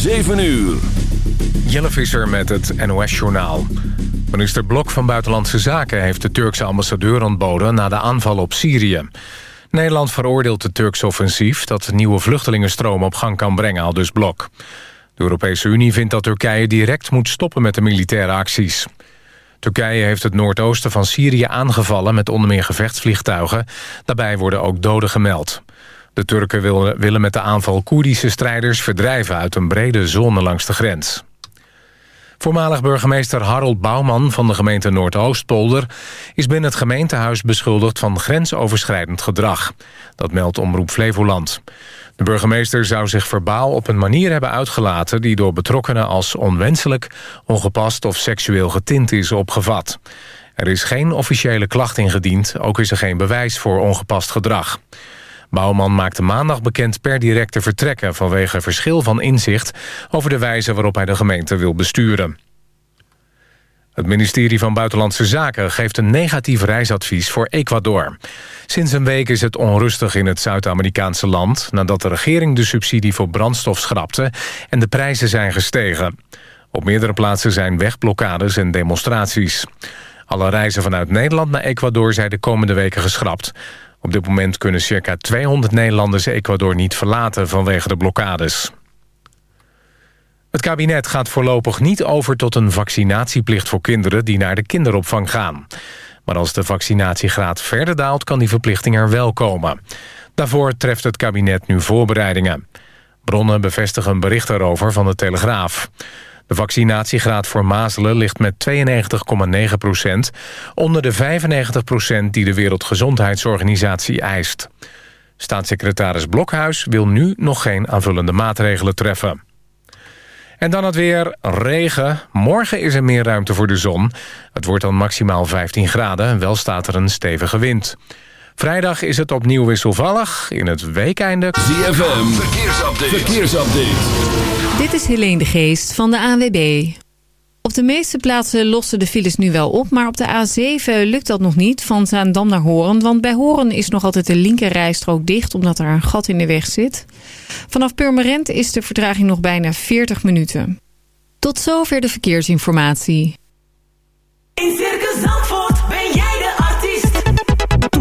7 uur. Jelle Visser met het NOS-journaal. Minister Blok van Buitenlandse Zaken heeft de Turkse ambassadeur ontboden... na de aanval op Syrië. Nederland veroordeelt het Turkse offensief... dat nieuwe vluchtelingenstroom op gang kan brengen, al dus Blok. De Europese Unie vindt dat Turkije direct moet stoppen met de militaire acties. Turkije heeft het noordoosten van Syrië aangevallen... met onder meer gevechtsvliegtuigen. Daarbij worden ook doden gemeld. De Turken willen met de aanval Koerdische strijders verdrijven... uit een brede zone langs de grens. Voormalig burgemeester Harold Bouwman van de gemeente Noordoostpolder... is binnen het gemeentehuis beschuldigd van grensoverschrijdend gedrag. Dat meldt Omroep Flevoland. De burgemeester zou zich verbaal op een manier hebben uitgelaten... die door betrokkenen als onwenselijk, ongepast of seksueel getint is opgevat. Er is geen officiële klacht ingediend, ook is er geen bewijs voor ongepast gedrag. Bouwman maakte maandag bekend per direct te vertrekken... vanwege verschil van inzicht over de wijze waarop hij de gemeente wil besturen. Het ministerie van Buitenlandse Zaken geeft een negatief reisadvies voor Ecuador. Sinds een week is het onrustig in het Zuid-Amerikaanse land... nadat de regering de subsidie voor brandstof schrapte en de prijzen zijn gestegen. Op meerdere plaatsen zijn wegblokkades en demonstraties. Alle reizen vanuit Nederland naar Ecuador zijn de komende weken geschrapt. Op dit moment kunnen circa 200 Nederlanders Ecuador niet verlaten vanwege de blokkades. Het kabinet gaat voorlopig niet over tot een vaccinatieplicht voor kinderen die naar de kinderopvang gaan. Maar als de vaccinatiegraad verder daalt kan die verplichting er wel komen. Daarvoor treft het kabinet nu voorbereidingen. Bronnen bevestigen een bericht daarover van de Telegraaf. De vaccinatiegraad voor mazelen ligt met 92,9 procent... onder de 95 procent die de Wereldgezondheidsorganisatie eist. Staatssecretaris Blokhuis wil nu nog geen aanvullende maatregelen treffen. En dan het weer, regen. Morgen is er meer ruimte voor de zon. Het wordt dan maximaal 15 graden en wel staat er een stevige wind. Vrijdag is het opnieuw wisselvallig. In het weekeinde... ZFM, verkeersupdate. verkeersupdate. Dit is Helene de Geest van de ANWB. Op de meeste plaatsen lossen de files nu wel op... maar op de A7 lukt dat nog niet, van Zaandam naar Horen. Want bij Horen is nog altijd de linkerrijstrook dicht... omdat er een gat in de weg zit. Vanaf Purmerend is de vertraging nog bijna 40 minuten. Tot zover de verkeersinformatie. In Circus Zandvoort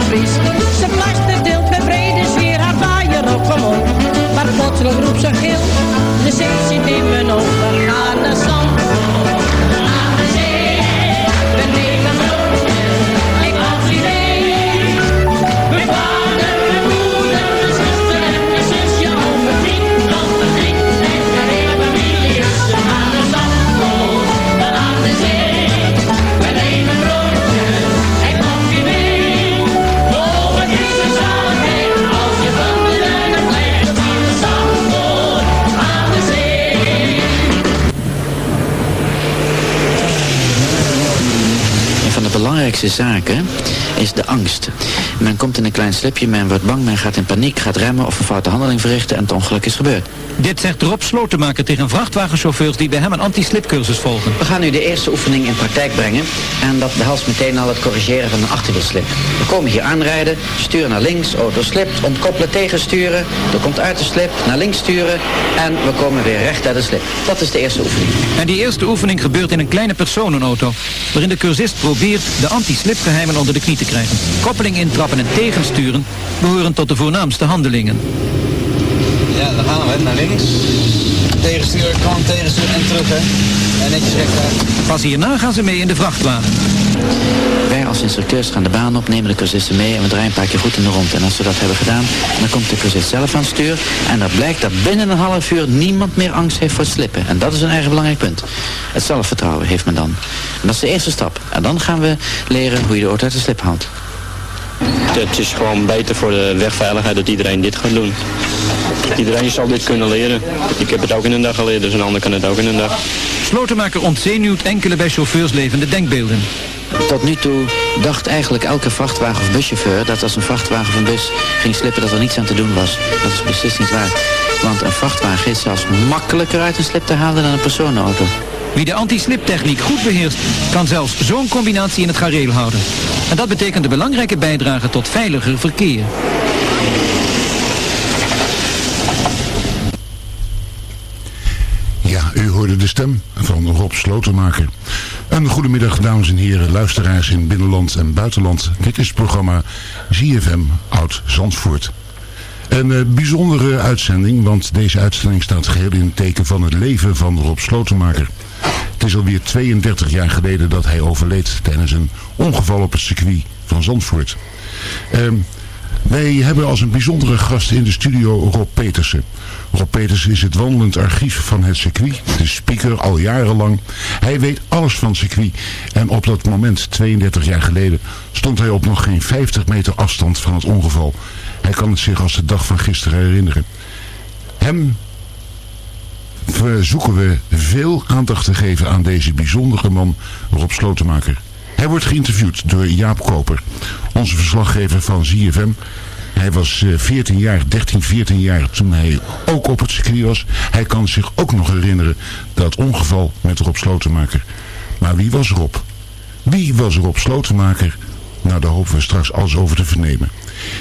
Zo fris. Ze plaster deelt met brede sfeer haar vaaier op omhoog. Maar plotseling roept ze gil, zaken is de angst. Men komt in een klein slipje, men wordt bang, men gaat in paniek, gaat remmen of een foute handeling verrichten en het ongeluk is gebeurd. Dit zegt Rob Slotenmaker tegen vrachtwagenchauffeurs die bij hem een anti-slipcursus volgen. We gaan nu de eerste oefening in praktijk brengen en dat behelst meteen al het corrigeren van een achterwielslip. We komen hier aanrijden, sturen naar links, auto slipt, ontkoppelen, tegensturen, er komt uit de slip, naar links sturen en we komen weer recht uit de slip. Dat is de eerste oefening. En die eerste oefening gebeurt in een kleine personenauto, waarin de cursist probeert de anti-slipgeheimen onder de knie te krijgen. Koppeling en tegensturen behoren tot de voornaamste handelingen. Ja, dan gaan we naar links. Tegensturen, kant tegensturen en terug, hè. En netjes recht Pas hierna gaan ze mee in de vrachtwagen. Wij als instructeurs gaan de baan op, nemen de cursisten mee en we draaien een paar keer goed in de rond. En als we dat hebben gedaan, dan komt de cursist zelf aan het stuur. En dan blijkt dat binnen een half uur niemand meer angst heeft voor het slippen. En dat is een erg belangrijk punt. Het zelfvertrouwen heeft men dan. En dat is de eerste stap. En dan gaan we leren hoe je de auto uit de slip haalt. Het is gewoon beter voor de wegveiligheid dat iedereen dit gaat doen. Iedereen zal dit kunnen leren. Ik heb het ook in een dag geleerd, dus een ander kan het ook in een dag. Slotenmaker ontzenuwt enkele bij chauffeurs levende denkbeelden. Tot nu toe dacht eigenlijk elke vrachtwagen of buschauffeur dat als een vrachtwagen of een bus ging slippen dat er niets aan te doen was. Dat is beslist niet waar. Want een vrachtwagen is zelfs makkelijker uit een slip te halen dan een personenauto. Wie de anti-sliptechniek goed beheerst, kan zelfs zo'n combinatie in het gareel houden. En dat betekent een belangrijke bijdrage tot veiliger verkeer. Ja, u hoorde de stem van Rob Slotenmaker. Een goedemiddag, dames en heren, luisteraars in binnenland en buitenland. Dit is het programma ZFM Oud Zandvoort. Een eh, bijzondere uitzending, want deze uitzending staat geheel in het teken van het leven van Rob Slotenmaker. Het is alweer 32 jaar geleden dat hij overleed tijdens een ongeval op het circuit van Zandvoort. Ehm, wij hebben als een bijzondere gast in de studio Rob Petersen. Rob Petersen is het wandelend archief van het circuit, de speaker al jarenlang. Hij weet alles van het circuit en op dat moment, 32 jaar geleden, stond hij op nog geen 50 meter afstand van het ongeval. Hij kan het zich als de dag van gisteren herinneren. Hem verzoeken we veel aandacht te geven aan deze bijzondere man, Rob Slotenmaker. Hij wordt geïnterviewd door Jaap Koper, onze verslaggever van ZFM. Hij was 14 jaar, 13, 14 jaar toen hij ook op het circuit was. Hij kan zich ook nog herinneren dat ongeval met Rob Slotenmaker. Maar wie was Rob? Wie was Rob Slotenmaker? Nou, daar hopen we straks alles over te vernemen.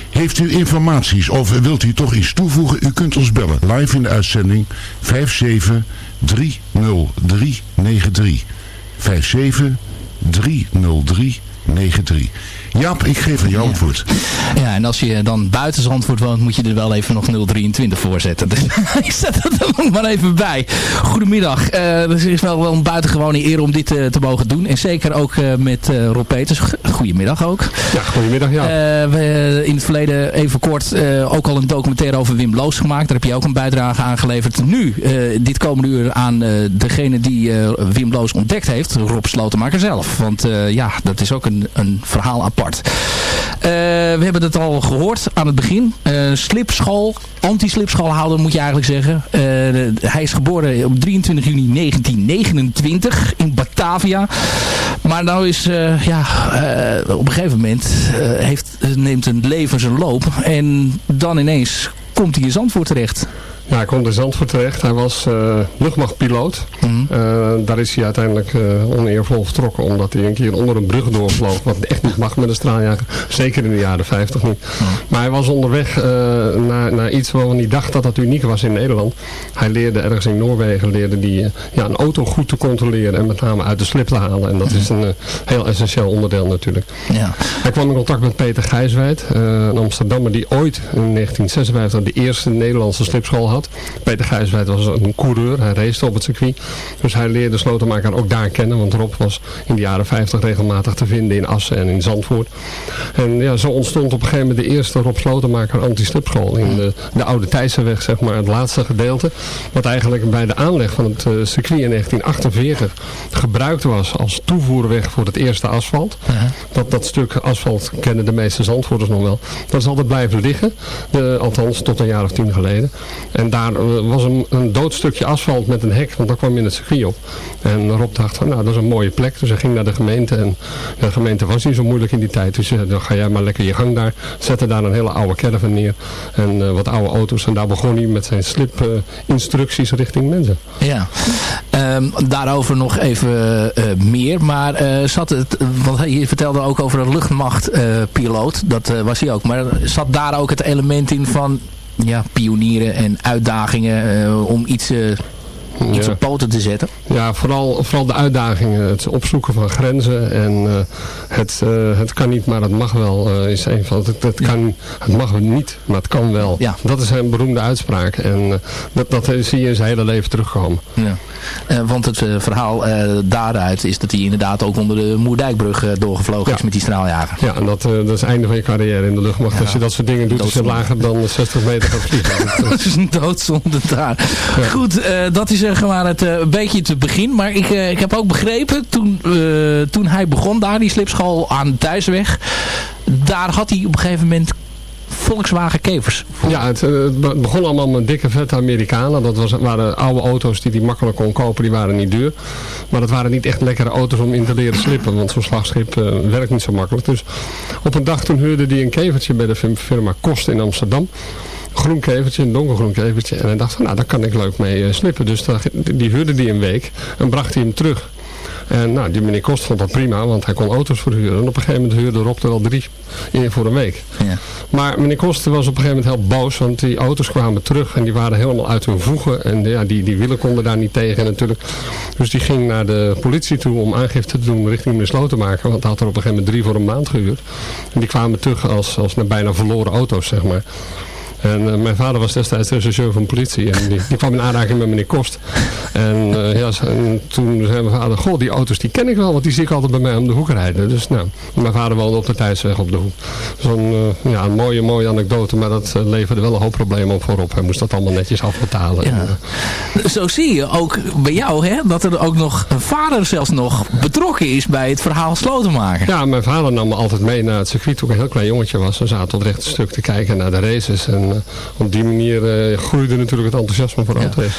Heeft u informaties of wilt u toch iets toevoegen? U kunt ons bellen. Live in de uitzending 5730393. 5730393. Jaap, ik geef aan jou antwoord. Ja, en als je dan buiten Zandvoort woont, moet je er wel even nog 023 voor zetten. Dus ik zet dat er nog maar even bij. Goedemiddag. Uh, het is wel, wel een buitengewone eer om dit uh, te mogen doen. En zeker ook uh, met Rob Peters. Goedemiddag ook. Ja, goedemiddag. Ja. we in het verleden even kort ook al een documentaire over Wim Loos gemaakt. Daar heb je ook een bijdrage aan geleverd. Nu, dit komende uur aan degene die Wim Loos ontdekt heeft. Rob Slotenmaker zelf. Want ja, dat is ook een, een verhaal apart apart. we hebben het al gehoord aan het begin. slipschool, anti-slipschoolhouder moet je eigenlijk zeggen. hij is geboren op 23 juni 1929 in Batavia. Maar nou is, ja, op een gegeven moment heeft, neemt een leven zijn loop. En dan ineens komt hij in Zandvoort terecht. Ja, hij komt in Zandvoort terecht. Hij was uh, luchtmachtpiloot. Eh, daar is hij uiteindelijk uh, oneervol vertrokken. Omdat hij een keer onder een brug doorvloog. Wat echt niet mag met een straaljager. Zeker in de jaren 50 niet. Maar hij was onderweg naar, naar iets waarvan hij dacht dat dat uniek was in Nederland. Hij leerde ergens in Noorwegen leerde die, ja, een auto goed te controleren. En met name uit de slip te halen. En dat is een heel essentieel onderdeel natuurlijk. Ja. Hij kwam in contact met Peter Gijswijd. een Amsterdammer die ooit in 1956 de eerste Nederlandse slipschool had. Peter Gijswijd was een coureur. Hij race op het circuit. Dus hij leerde Slotenmaker ook daar kennen. Want Rob was in de jaren 50 regelmatig te vinden in Assen en in Zandvoort. En ja, zo ontstond op een gegeven moment de eerste Rob Slotenmaker anti-slipschool. In de, de Oude Thijssenweg, zeg maar, het laatste gedeelte. Wat eigenlijk bij de aanleg van het uh, circuit in 1948 gebruikt was als toevoerweg voor het eerste asfalt. dat, dat stuk asfalt kennen de meeste Zandvoorters nog wel. Dat is altijd blijven liggen. althans, tot een jaar of tien geleden. En daar eh, was een, een dood stukje asfalt met een hek, want daar kwam in het circuit op. En Rob dacht van, nou dat is een mooie plek. Dus hij ging naar de gemeente en de gemeente was niet zo moeilijk in die tijd. Dus uh, dan ga jij maar lekker je gang daar. Zette daar een hele oude caravan neer en uh, wat oude auto's. En daar begon hij met zijn slip instructies richting mensen. Ja, um, daarover nog even meer. Maar zat het, want je vertelde ook over een luchtmachtpiloot. dat was hij ook. Maar zat daar ook het element in van ja, pionieren en uitdagingen uh, om iets, uh, iets op poten te zetten? Ja, vooral, vooral de uitdagingen. Het opzoeken van grenzen en uh, het, het kan niet, maar het mag wel is een van het, het, kan, het mag niet, maar het kan wel. Ja. Dat is zijn beroemde uitspraak en dat, dat zie je in zijn hele leven terugkomen. Ja. Want het verhaal daaruit is dat hij inderdaad ook onder de Moerdijkbrug doorgevlogen is met die straaljager. Ja, en dat, dat is het einde van je carrière in de luchtmacht. Ja. Als je dat soort dingen doet, is je lager dan 60 meter gaat vliegen. dat is een doodzonde daar. Ja. Goed, dat is zeg het een beetje te begin. Maar ik, ik heb ook begrepen, toen, toen hij begon daar, die slipschool aan de Thuisweg. Daar had hij op een gegeven moment Volkswagen Kevers. Ja, het, eh, begon allemaal met dikke vette Amerikanen. Dat was, waren oude auto's die hij makkelijk kon kopen. Die waren niet duur. Maar dat waren niet echt lekkere auto's om in te leren slippen. Want zo'n slagschip werkt niet zo makkelijk. Dus op een dag toen huurde hij een kevertje bij de firma Kost in Amsterdam groen kevertje, een donkergroen kevertje. En hij dacht van, nou, daar kan ik leuk mee uh, slippen. Dus die huurde die een week en bracht hij hem terug. En nou, die meneer Kost vond dat prima, want hij kon auto's verhuren. En op een gegeven moment huurde Rob er al drie in voor een week. Ja. Maar meneer Kost was op een gegeven moment heel boos, want die auto's kwamen terug en die waren helemaal uit hun voegen. En ja, die, die wielen konden daar niet tegen natuurlijk. Dus die ging naar de politie toe om aangifte te doen richting meneer Slotenmaker. Want hij had er op een gegeven moment drie voor een maand gehuurd. En die kwamen terug als, als bijna verloren auto's, zeg maar. En eh, mijn vader was destijds rechercheur van politie. En die, die kwam in aanraking met meneer Kost. En, uh, ja, en toen zei mijn vader, goh, die auto's die ken ik wel, want die zie ik altijd bij mij om de hoek rijden. Dus nou, mijn vader woonde op de tijdsweg op de hoek. Zo'n uh, ja, mooie, mooie anekdote, maar dat leverde wel een hoop problemen op voorop. Hij moest dat allemaal netjes afbetalen. Ja. Zo zie je ook bij jou, hè, dat er ook nog een vader zelfs nog betrokken is bij het verhaal slotenmaken. Ja, mijn vader nam me altijd mee naar het circuit toen ik een heel klein jongetje was. We zaten tot recht een stuk te kijken naar de races en eh, op die manier uh, groeide natuurlijk het enthousiasme voor auto. Uh,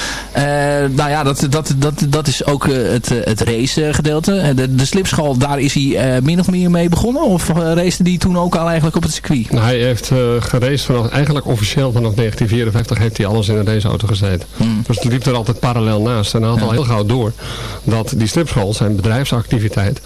nou ja, dat, dat, dat, dat is ook het, het race gedeelte. De, de slipschool, daar is hij min of meer mee begonnen? Of race die toen ook al eigenlijk op het circuit? Nou, hij heeft geraced vanaf, eigenlijk officieel vanaf 1954 heeft hij alles in een raceauto gezeten. Hmm. Dus het liep er altijd parallel naast. En hij had al heel gauw door dat die slipschool, zijn bedrijfsactiviteit,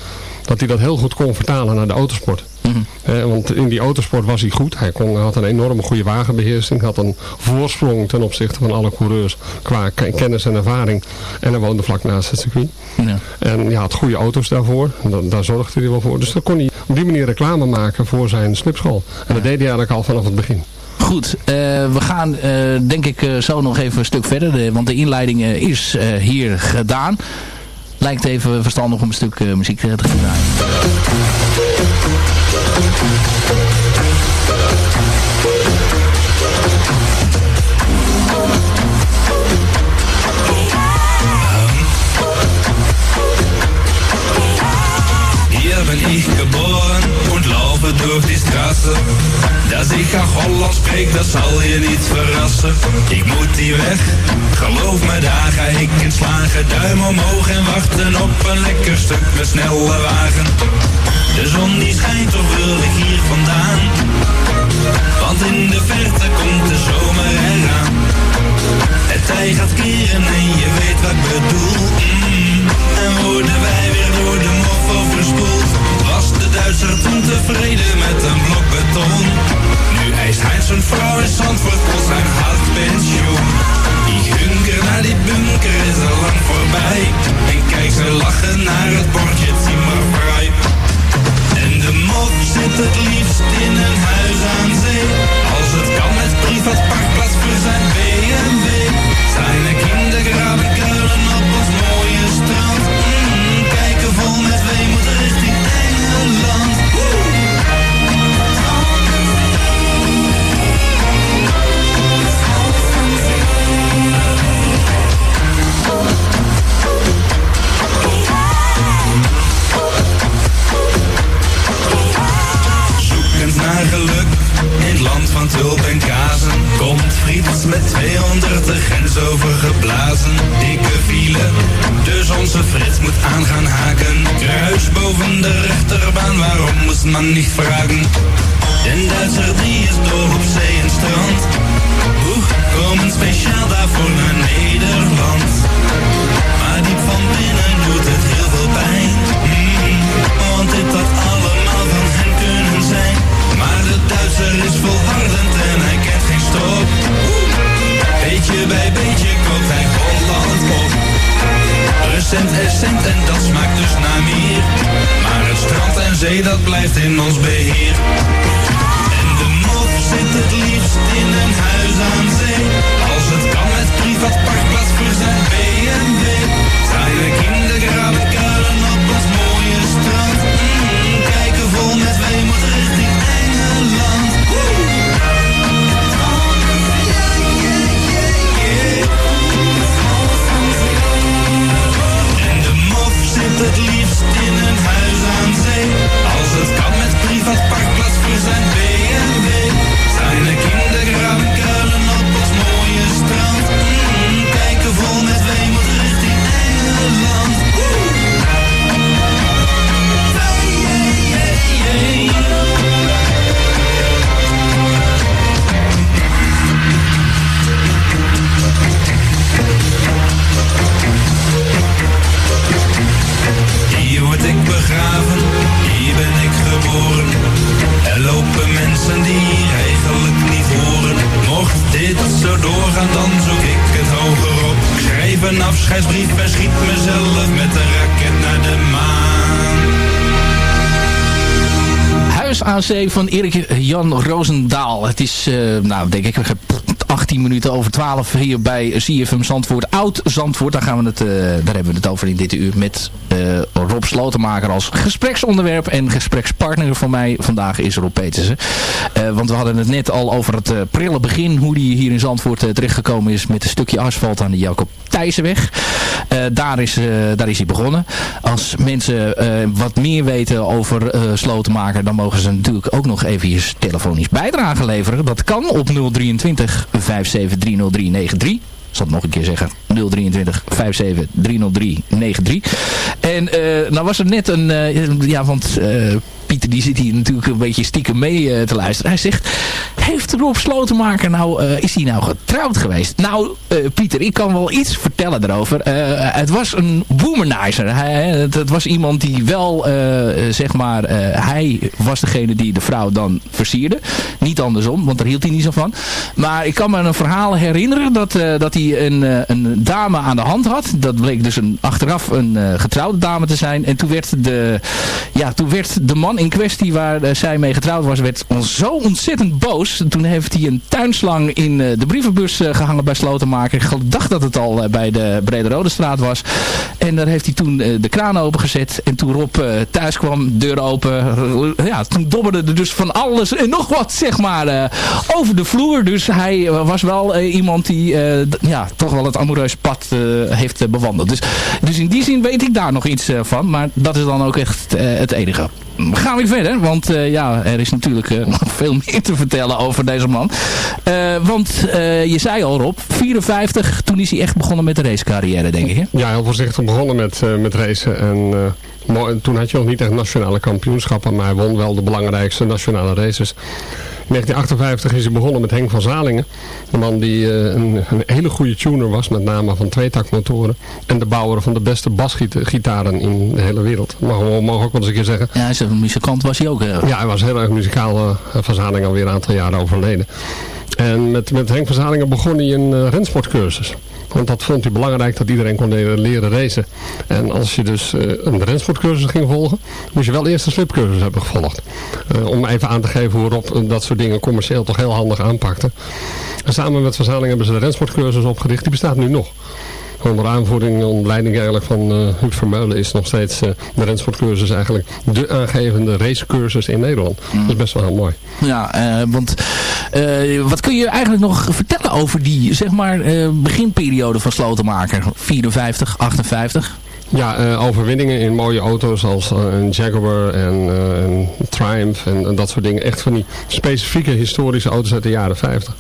dat hij dat heel goed kon vertalen naar de autosport. Mhm. want in die autosport was hij goed. Hij kon, had een enorme goede wagenbeheersing. Had een voorsprong ten opzichte van alle coureurs qua kennis en ervaring. En hij woonde vlak naast het circuit. Ja. En hij had goede auto's daarvoor. daar zorgde hij wel voor. Dus dan kon hij op die manier reclame maken voor zijn slipschool. En dat deed hij eigenlijk al vanaf het begin. Goed, uh, we gaan uh, denk ik uh, zo nog even een stuk verder. De, want de inleiding is hier gedaan. Lijkt even verstandig om een stuk muziek te gaan. Hier bin ich geboren und laufe durch die Straße. Ich auch Holland spreek, dat zal je niet verrassen. Ik moet die weg, geloof me, daar ga ik in slagen. Duim omhoog en wachten op een lekker stuk met snelle wagen. De zon die schijnt, toch wil ik hier vandaan. Want in de verte komt de zomer eraan. Het tij gaat keren en je weet wat ik bedoel. Mm. En worden wij weer door de mof overspoeld. Duitser toen tevreden met een blok beton. Nu eist hij zijn vrouw in Zandvoort voor zijn hard pensioen. Die hunker naar die bunker is al lang voorbij. En kijk ze lachen naar het bordje Zimmerfrei. En de mof zit het liefst in een huis aan zee. Als het kan tulp en kazen. Komt Frits met 200 de grens overgeblazen. Dikke file, dus onze Frits moet aan gaan haken. Kruis boven de rechterbaan, waarom moest man niet vragen? Den Duitser die is dol op zee en strand. Oeh, komen speciaal daarvoor naar Nederland. Maar diep van binnen doet het heel veel pijn. Mm, want dit had Duitser is volhardend en hij kent geen stop. Beetje bij beetje koopt hij Holland op. Recent essent en dat smaakt dus naar meer. Maar het strand en zee dat blijft in ons beheer. En de mop zit het liefst in een huis aan afscheidsbrief en schiet mezelf met een raket naar de maan. Huis zee van Erik Jan Roosendaal. Het is, eh, nou denk ik, 18 minuten over 12 hier bij CFM Zandvoort. Oud Zandvoort, daar, gaan we het, eh, daar hebben we het over in dit uur met Rob Slotenmaker als gespreksonderwerp. En gesprekspartner voor mij vandaag is Rob Petersen. Eh, want we hadden het net al over het prille begin. Hoe die hier in Zandvoort terechtgekomen is met een stukje asfalt aan de Jacob Thijssenweg. daar, is, daar is hij begonnen. Als mensen wat meer weten over Slotenmaker, dan mogen ze natuurlijk ook nog even telefonisch bijdrage leveren. Dat kan op 023 57 30393. Ik zal het nog een keer zeggen. 023 57 30393. En uh, nou was er net een... Uh, ja, want uh, Pieter die zit hier natuurlijk een beetje stiekem mee te luisteren. Hij zegt, heeft Rob Slotenmaker nou... is hij nou getrouwd geweest? Nou, Pieter, ik kan wel iets vertellen daarover. het was een womanizer. Het, was iemand die wel, zeg maar... hij was degene die de vrouw dan versierde. Niet andersom, want daar hield hij niet zo van. Maar ik kan me een verhaal herinneren... dat, dat hij een, een dame aan de hand had. Dat bleek dus een, achteraf een getrouwde dame te zijn. En toen werd de, ja, toen werd de man in kwestie waar uh, zij mee getrouwd was, werd zo ontzettend boos. Toen heeft hij een tuinslang in uh, de brievenbus uh, gehangen bij Slotenmaker. Ik dacht dat het al bij de Brede Rode straat was. En daar heeft hij toen de kraan opengezet. En toen Rob thuis kwam, deur open. ja, toen dobberde er dus van alles en nog wat, zeg maar, over de vloer. Dus hij was wel iemand die ja, toch wel het amoureuze succespad heeft bewandeld. Dus, dus in die zin weet ik daar nog iets van. Maar dat is dan ook echt het enige. We gaan weer verder, want ja, er is natuurlijk nog veel meer te vertellen over deze man. want je zei al Rob, 54, toen is hij echt begonnen met de racecarrière, denk ik. Hè? Ja, heel voorzichtig begonnen met, met racen. En toen had je nog niet echt nationale kampioenschappen, maar hij won wel de belangrijkste nationale races. In 1958 is hij begonnen met Henk van Zalingen. Een man die uh, een, een, hele goede tuner was, met name van tweetaktmotoren. En de bouwer van de beste basgitaren in de hele wereld. Mag we mogen ook wel eens een keer zeggen. Ja, een muzikant was hij ook. Ja, hij was heel erg muzikaal. Uh, van Zalingen alweer een aantal jaren overleden. En met, met Henk van Zalingen begon hij een rensportcursus. Want dat vond hij belangrijk dat iedereen kon leren racen. En als je dus uh, een rensportcursus ging volgen, moest je wel eerst een slipcursus hebben gevolgd. Uh, om even aan te geven hoe dat soort dingen commercieel toch heel handig aanpakte. En samen met Verzaling hebben ze de rensportcursus opgericht. Die bestaat nu nog onder aanvoering en leiding eigenlijk van uh, Huub Vermeulen is nog steeds uh, de rensportcursus eigenlijk de aangevende racecursus in Nederland. Mm. Dat is best wel heel mooi. Ja, uh, want wat kun je eigenlijk nog vertellen over die zeg maar beginperiode van Slotenmaker? 54, 58? Ja, overwinningen in mooie auto's als een Jaguar en een Triumph en, en, dat soort dingen. Echt van die specifieke historische auto's uit de jaren 50.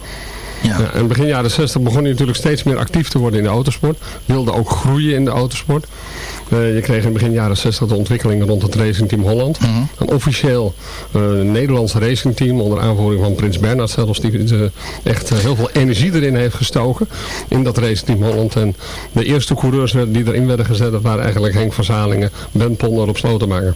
Ja. en begin jaren 60 begon hij natuurlijk steeds meer actief te worden in de autosport. Wilde ook groeien in de autosport. Uh, je kreeg in begin jaren 60 de ontwikkelingen rond het Racing Team Holland. Mhm. Een officieel uh, Nederlands racingteam onder aanvoering van Prins Bernhard zelfs. Die echt heel veel energie erin heeft gestoken in dat Racing Team Holland. En de eerste coureurs die erin werden gezet waren eigenlijk Henk van Zalingen, Ben Ponder op Slotenmaker.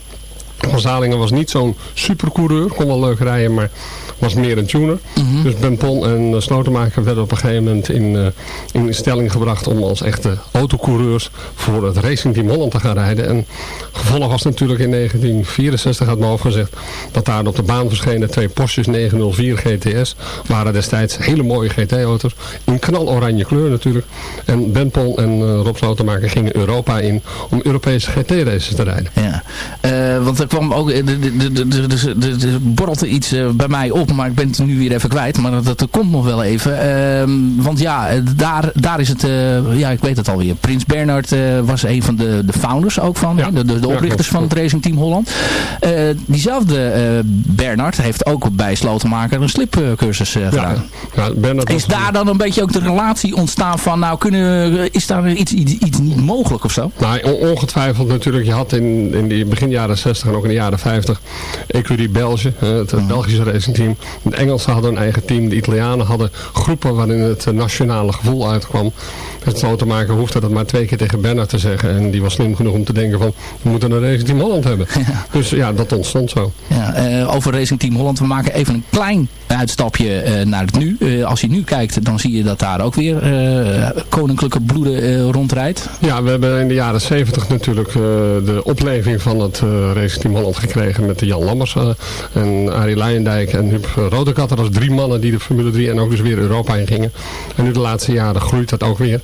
Van Zalingen was niet zo'n supercoureur, kon wel leuk rijden, maar was meer een tuner. Mhm. Dus Ben Pon en uh, Slotenmaker werden op een gegeven moment in, uh, in stelling gebracht om als echte autocoureurs voor het Racing Team Holland te gaan rijden. En gevolg was natuurlijk in 1964, had hoofd gezegd, dat daar op de baan verschenen twee Porsches 904 GTS. Waren destijds hele mooie GT-auto's, in knaloranje kleur natuurlijk. En Ben Pon en uh, Rob Slotenmaker gingen Europa in om Europese GT-races te rijden. Ja, want kwam ook, er borrelde iets bij mij op maar ik ben het nu weer even kwijt. Maar dat, dat komt nog wel even. Ehm, want ja, daar, daar is het, ja ik weet het alweer. Prins Bernhard was een van de, de founders ook van. Ja. De, de, de, oprichters van het Racing Team Holland. Diezelfde Bernhard heeft ook bij Slotenmaker een slipcursus gedaan. Ja, is daar dan een beetje ook de relatie ontstaan van, nou kunnen, is daar iets, iets, iets niet mogelijk of zo? Nou, ongetwijfeld natuurlijk. Je had in, in die begin jaren 60 en ook in de jaren 50 Ecurie België, het. Belgische racing team. De Engelsen hadden een eigen team. De Italianen hadden groepen waarin het nationale gevoel uitkwam. Het zo te maken hoefde dat maar twee keer tegen Bernard te zeggen. En die was slim genoeg om te denken van, we moeten een Racing Team Holland hebben. Dus ja, dat ontstond zo. Ja, uh, over Racing Team Holland, we maken even een klein uitstapje uh, naar het nu. Uh, als je nu kijkt, dan zie je dat daar ook weer koninklijke bloeden rondrijdt. Ja, we hebben in de jaren 70 natuurlijk de opleving van het Racing Team Holland gekregen met de Jan Lammers en Arie Leijendijk en Huub Rodekatter als drie mannen die de Formule 3 en ook dus weer Europa in gingen. En nu de laatste jaren groeit dat ook weer.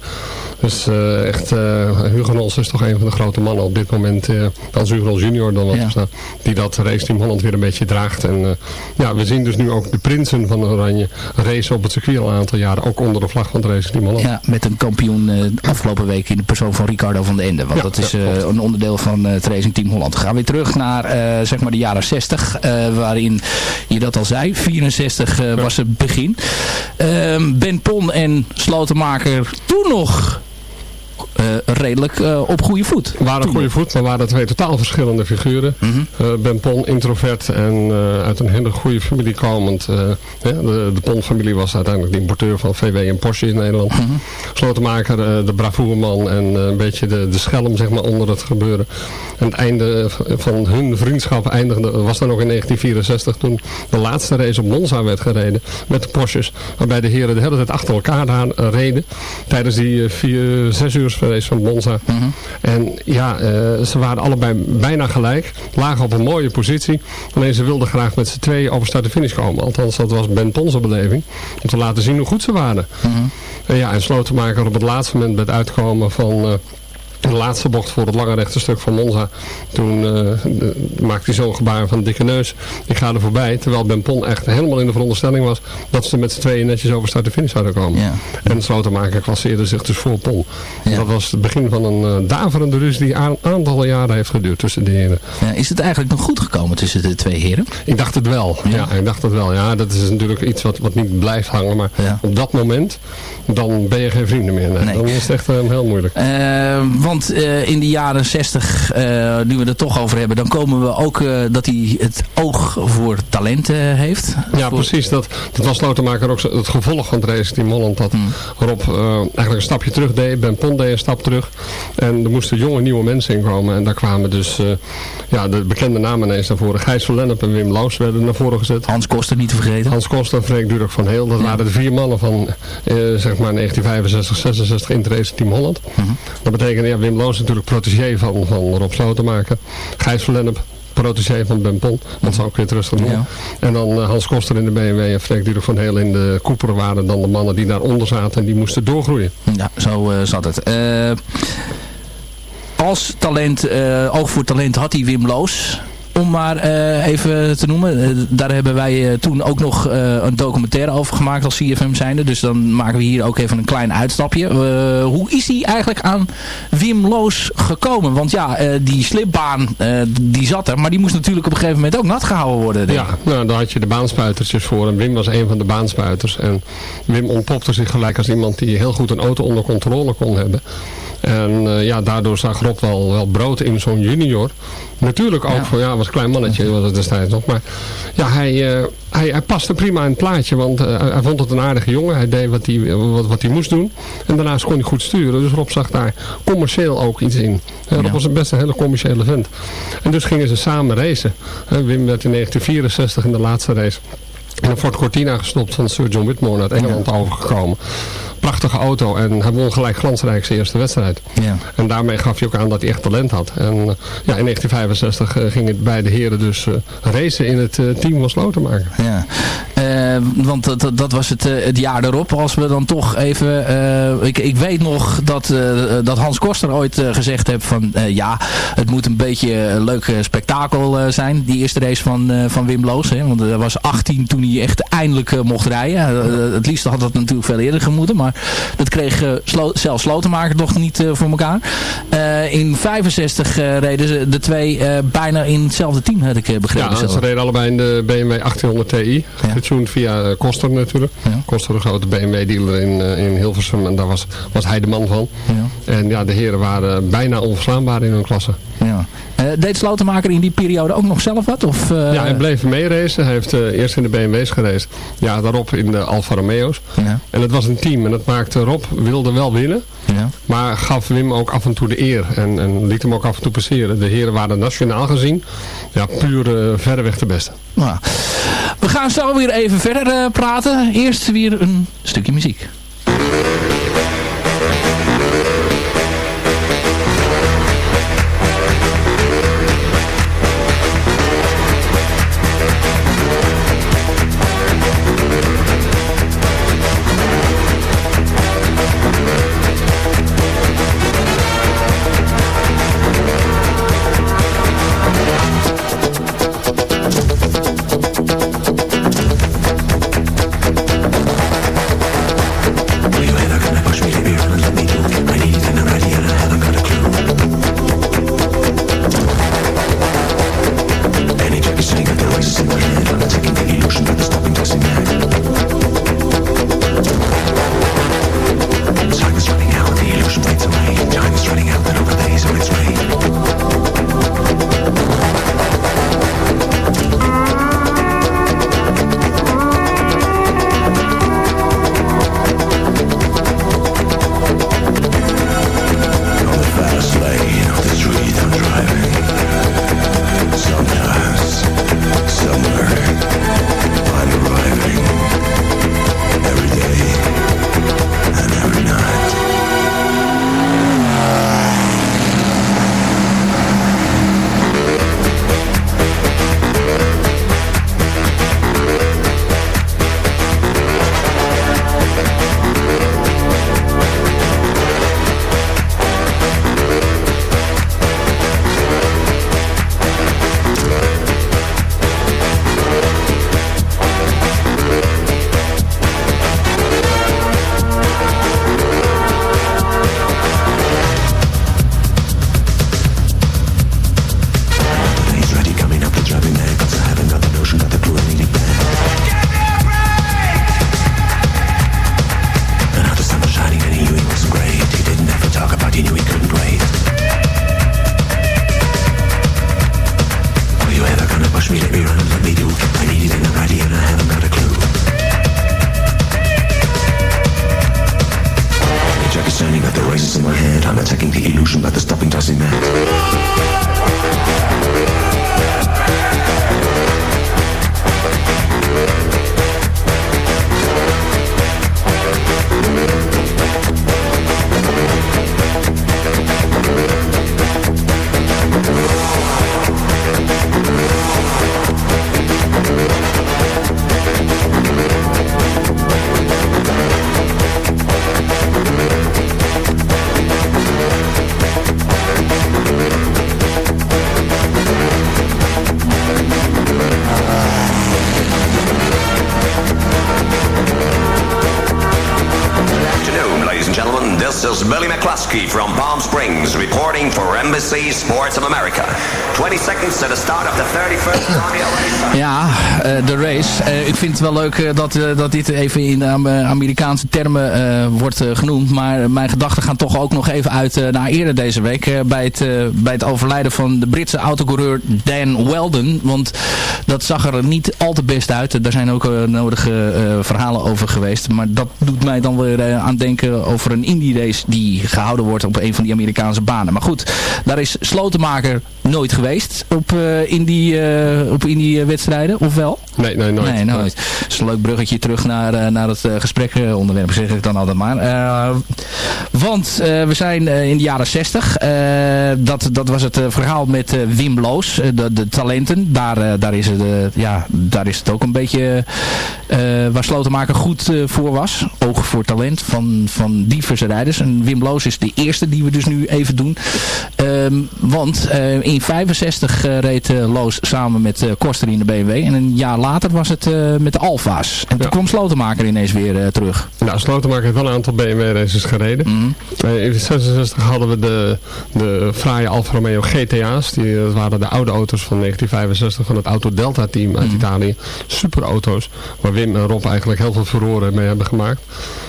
Dus uh, echt, uh, Hugo Nols is toch een van de grote mannen op dit moment. Uh, als Hugo junior dan wat ja. Die dat race Team Holland weer een beetje draagt. En ja, we zien dus nu ook de prinsen van Oranje racen op het circuit al een aantal jaren. Ook onder de vlag van het Race Team Holland. Ja, met een kampioen afgelopen week in de persoon van Ricardo van den Ende. Want ja, dat is een onderdeel van het Racing Team Holland. gaan we weer terug naar zeg maar de jaren 60. waarin je dat al zei. 64 was het begin. Ehm, ben Pon en Slotenmaker toen nog uh, redelijk uh, op goede voet. Waren op goede voet, maar waren twee totaal verschillende figuren. Mm -hmm. uh, ben Pon, introvert en uit een hele goede familie komend. de, de Pon-familie was uiteindelijk de importeur van VW en Porsche in Nederland. Mm -hmm. Slotenmaker, de bravoerman en een beetje de, de schelm zeg maar, onder het gebeuren. Het einde van hun vriendschap eindigde, was dan ook in 1964 toen de laatste race op Monza werd gereden met de Porsches. Waarbij de heren de hele tijd achter elkaar reden. Tijdens die vier, zes uur race van Monza. Mhm. En ja, uh, ze waren allebei bijna gelijk. Lagen op een mooie positie. Alleen ze wilden graag met z'n tweeën over start de finish komen. Althans, dat was Ben Ponse beleving. Om te laten zien hoe goed ze waren. Mm -hmm. En ja, en Slotenmaker op het laatste moment met uitkomen van... Uh, in de laatste bocht voor het lange rechte stuk van Monza. Toen uh, maakte hij zo'n gebaar van dikke neus. Ik ga er voorbij. Terwijl Ben Pon echt helemaal in de veronderstelling was dat ze met z'n tweeën netjes over start de finish zouden komen. Ja. En Slotenmaker klasseerde zich dus voor Pon. Dat was het begin van een uh, daverende die een aantal jaren heeft geduurd tussen de heren. Ja, is het eigenlijk nog goed gekomen tussen de twee heren? Ik dacht het wel. Ja, ik dacht het wel. Ja, dat is natuurlijk iets wat, wat niet blijft hangen. Maar op dat moment, dan ben je geen vrienden meer. Nee. Dan is het echt uh, heel moeilijk. want in de jaren 60, nu we het toch over hebben, dan komen we ook dat hij het oog voor talent heeft. Ja, precies. Dat, dat was Slotenmaker ook het gevolg van het race in Holland. Dat hmm. Rob eigenlijk een stapje terug deed. Ben Pond deed een stap terug. En er moesten jonge nieuwe mensen inkomen. En daar kwamen dus ja, de bekende namen ineens naar voren. Gijs van Lennep en Wim Laus werden naar voren gezet. Hans Koster niet te vergeten. Hans Koster en Freek Durek van Heel. Dat waren de vier mannen van zeg maar 1965, 66 in het race Team Holland. Mhm. Dat betekent, ja, Wim Loos natuurlijk protégé van, van Rob Slotenmaker. Gijs van Lennep, protégé van Ben Pol. Dat zou ik weer rustig doen. Ja. En dan uh, Hans Koster in de BMW en Freek Durek van Heel in de Cooper waren dan de mannen die daaronder zaten en die moesten doorgroeien. Ja, zo uh, zat het. Uh, als talent, oog voor talent had hij Wim Loos om maar uh, even te noemen. Uh, daar hebben wij uh, toen ook nog een documentaire over gemaakt als CFM zijnde. Dus dan maken we hier ook even een klein uitstapje. hoe is hij eigenlijk aan Wim Loos gekomen? Want ja, die slipbaan die zat er. Maar die moest natuurlijk op een gegeven moment ook nat gehouden worden. Ja, nou, daar had je de baanspuitertjes voor. En Wim was een van de baanspuiters. En Wim ontpopte zich gelijk als iemand die heel goed een auto onder controle kon hebben. En ja, daardoor zag Rob wel, wel brood in zo'n junior. Natuurlijk ook voor, ja, was een klein mannetje was het destijds nog. Maar ja, hij, uh, hij, hij paste prima in het plaatje. Want uh, hij vond het een aardige jongen. Hij deed wat hij, wat, wat hij moest doen. En daarnaast kon hij goed sturen. Dus Rob zag daar commercieel ook iets in. Ja, Rob was best een hele commerciële vent. En dus gingen ze samen racen. Wim werd in 1964 in de laatste race in een Ford Cortina gestopt van Sir John Whitmore uit Engeland overgekomen prachtige auto. En hij won gelijk glansrijk zijn eerste wedstrijd. Ja. En daarmee gaf hij ook aan dat hij echt talent had. En uh, ja, in 1965 uh, ging het bij de heren dus uh, racen in het team van Slotenmaker. Ja. want dat, dat was het, het jaar erop. Als we dan toch even... ik, ik weet nog dat, dat Hans Koster ooit gezegd heeft van... ja, het moet een beetje een leuk spektakel zijn. Die eerste race van, van Wim Loos. Hè? Want hij was 18 toen hij echt eindelijk mocht rijden. het liefst had dat natuurlijk veel eerder gemoeten. Maar dat kreeg uh, Slo zelfs Slotenmaker toch niet uh, voor elkaar. Uh, in 65 reden ze de twee bijna in hetzelfde team, had ik begrepen. Ja, ze reden allebei in de BMW 1800 Ti. Ja. via Koster natuurlijk. Ja. Koster, een grote BMW dealer in, in Hilversum. En daar was, was hij de man van. Ja. En ja, de heren waren bijna onverslaanbaar in hun klasse. Ja. Uh, deed Slotenmaker in die periode ook nog zelf wat? Of, uh... Ja, hij bleef meeracen. Hij heeft uh, eerst in de BMW's gereisd. Ja, daarop in de Alfa Romeo's. Ja. En het was een team. En dat maakte Rob, wilde wel winnen. Ja. Maar gaf Wim ook af en toe de eer. En, en liet hem ook af en toe passeren. De heren waren nationaal gezien. Ja, puur verreweg de beste. Nou, we gaan zo weer even verder praten. Eerst weer een stukje muziek. Wel leuk eh, dat, eh, dat dit even in Am- Amerikaanse termen eh, wordt eh, genoemd. Maar mijn gedachten gaan toch ook nog even uit eh, naar eerder deze week. eh, bij, het, eh, bij het overlijden van de Britse autocoureur Dan Weldon. Want dat zag er niet al te best uit. Daar zijn ook eh, nodige eh, verhalen over geweest. Maar dat doet mij dan weer eh, aan denken over een indie race die gehouden wordt op een van die Amerikaanse banen. Maar goed, daar is Slotenmaker nooit geweest op, eh, in die, eh, op in die eh, wedstrijden, of wel? Nee, nee, nooit. Nee, nooit. Dat is een leuk bruggetje terug naar, naar het gesprek onderwerp, zeg ik dan altijd maar. Want we zijn in de jaren 60. eh, dat, dat was het verhaal met Wim Loos, de, de talenten. Daar, daar, is het, ja, daar is het ook een beetje waar Slotenmaker goed voor was. Oog voor talent van, van diverse rijders. En Wim Loos is de eerste die we dus nu even doen. Ehm, want in 65 eh, reed eh, Loos samen met eh, Koster in de BMW. En een jaar later was het met de Alfa's. En toen kwam Slotenmaker ineens weer terug. Nou, Slotenmaker heeft wel een aantal BMW-races gereden. Mhm. In 66 hadden we de, de fraaie Alfa Romeo GTA's. Die, dat waren de oude auto's van 1965 van het Auto Delta team Mhm. uit Italië. Superauto's, waar Wim en Rob eigenlijk heel veel furoren mee hebben gemaakt.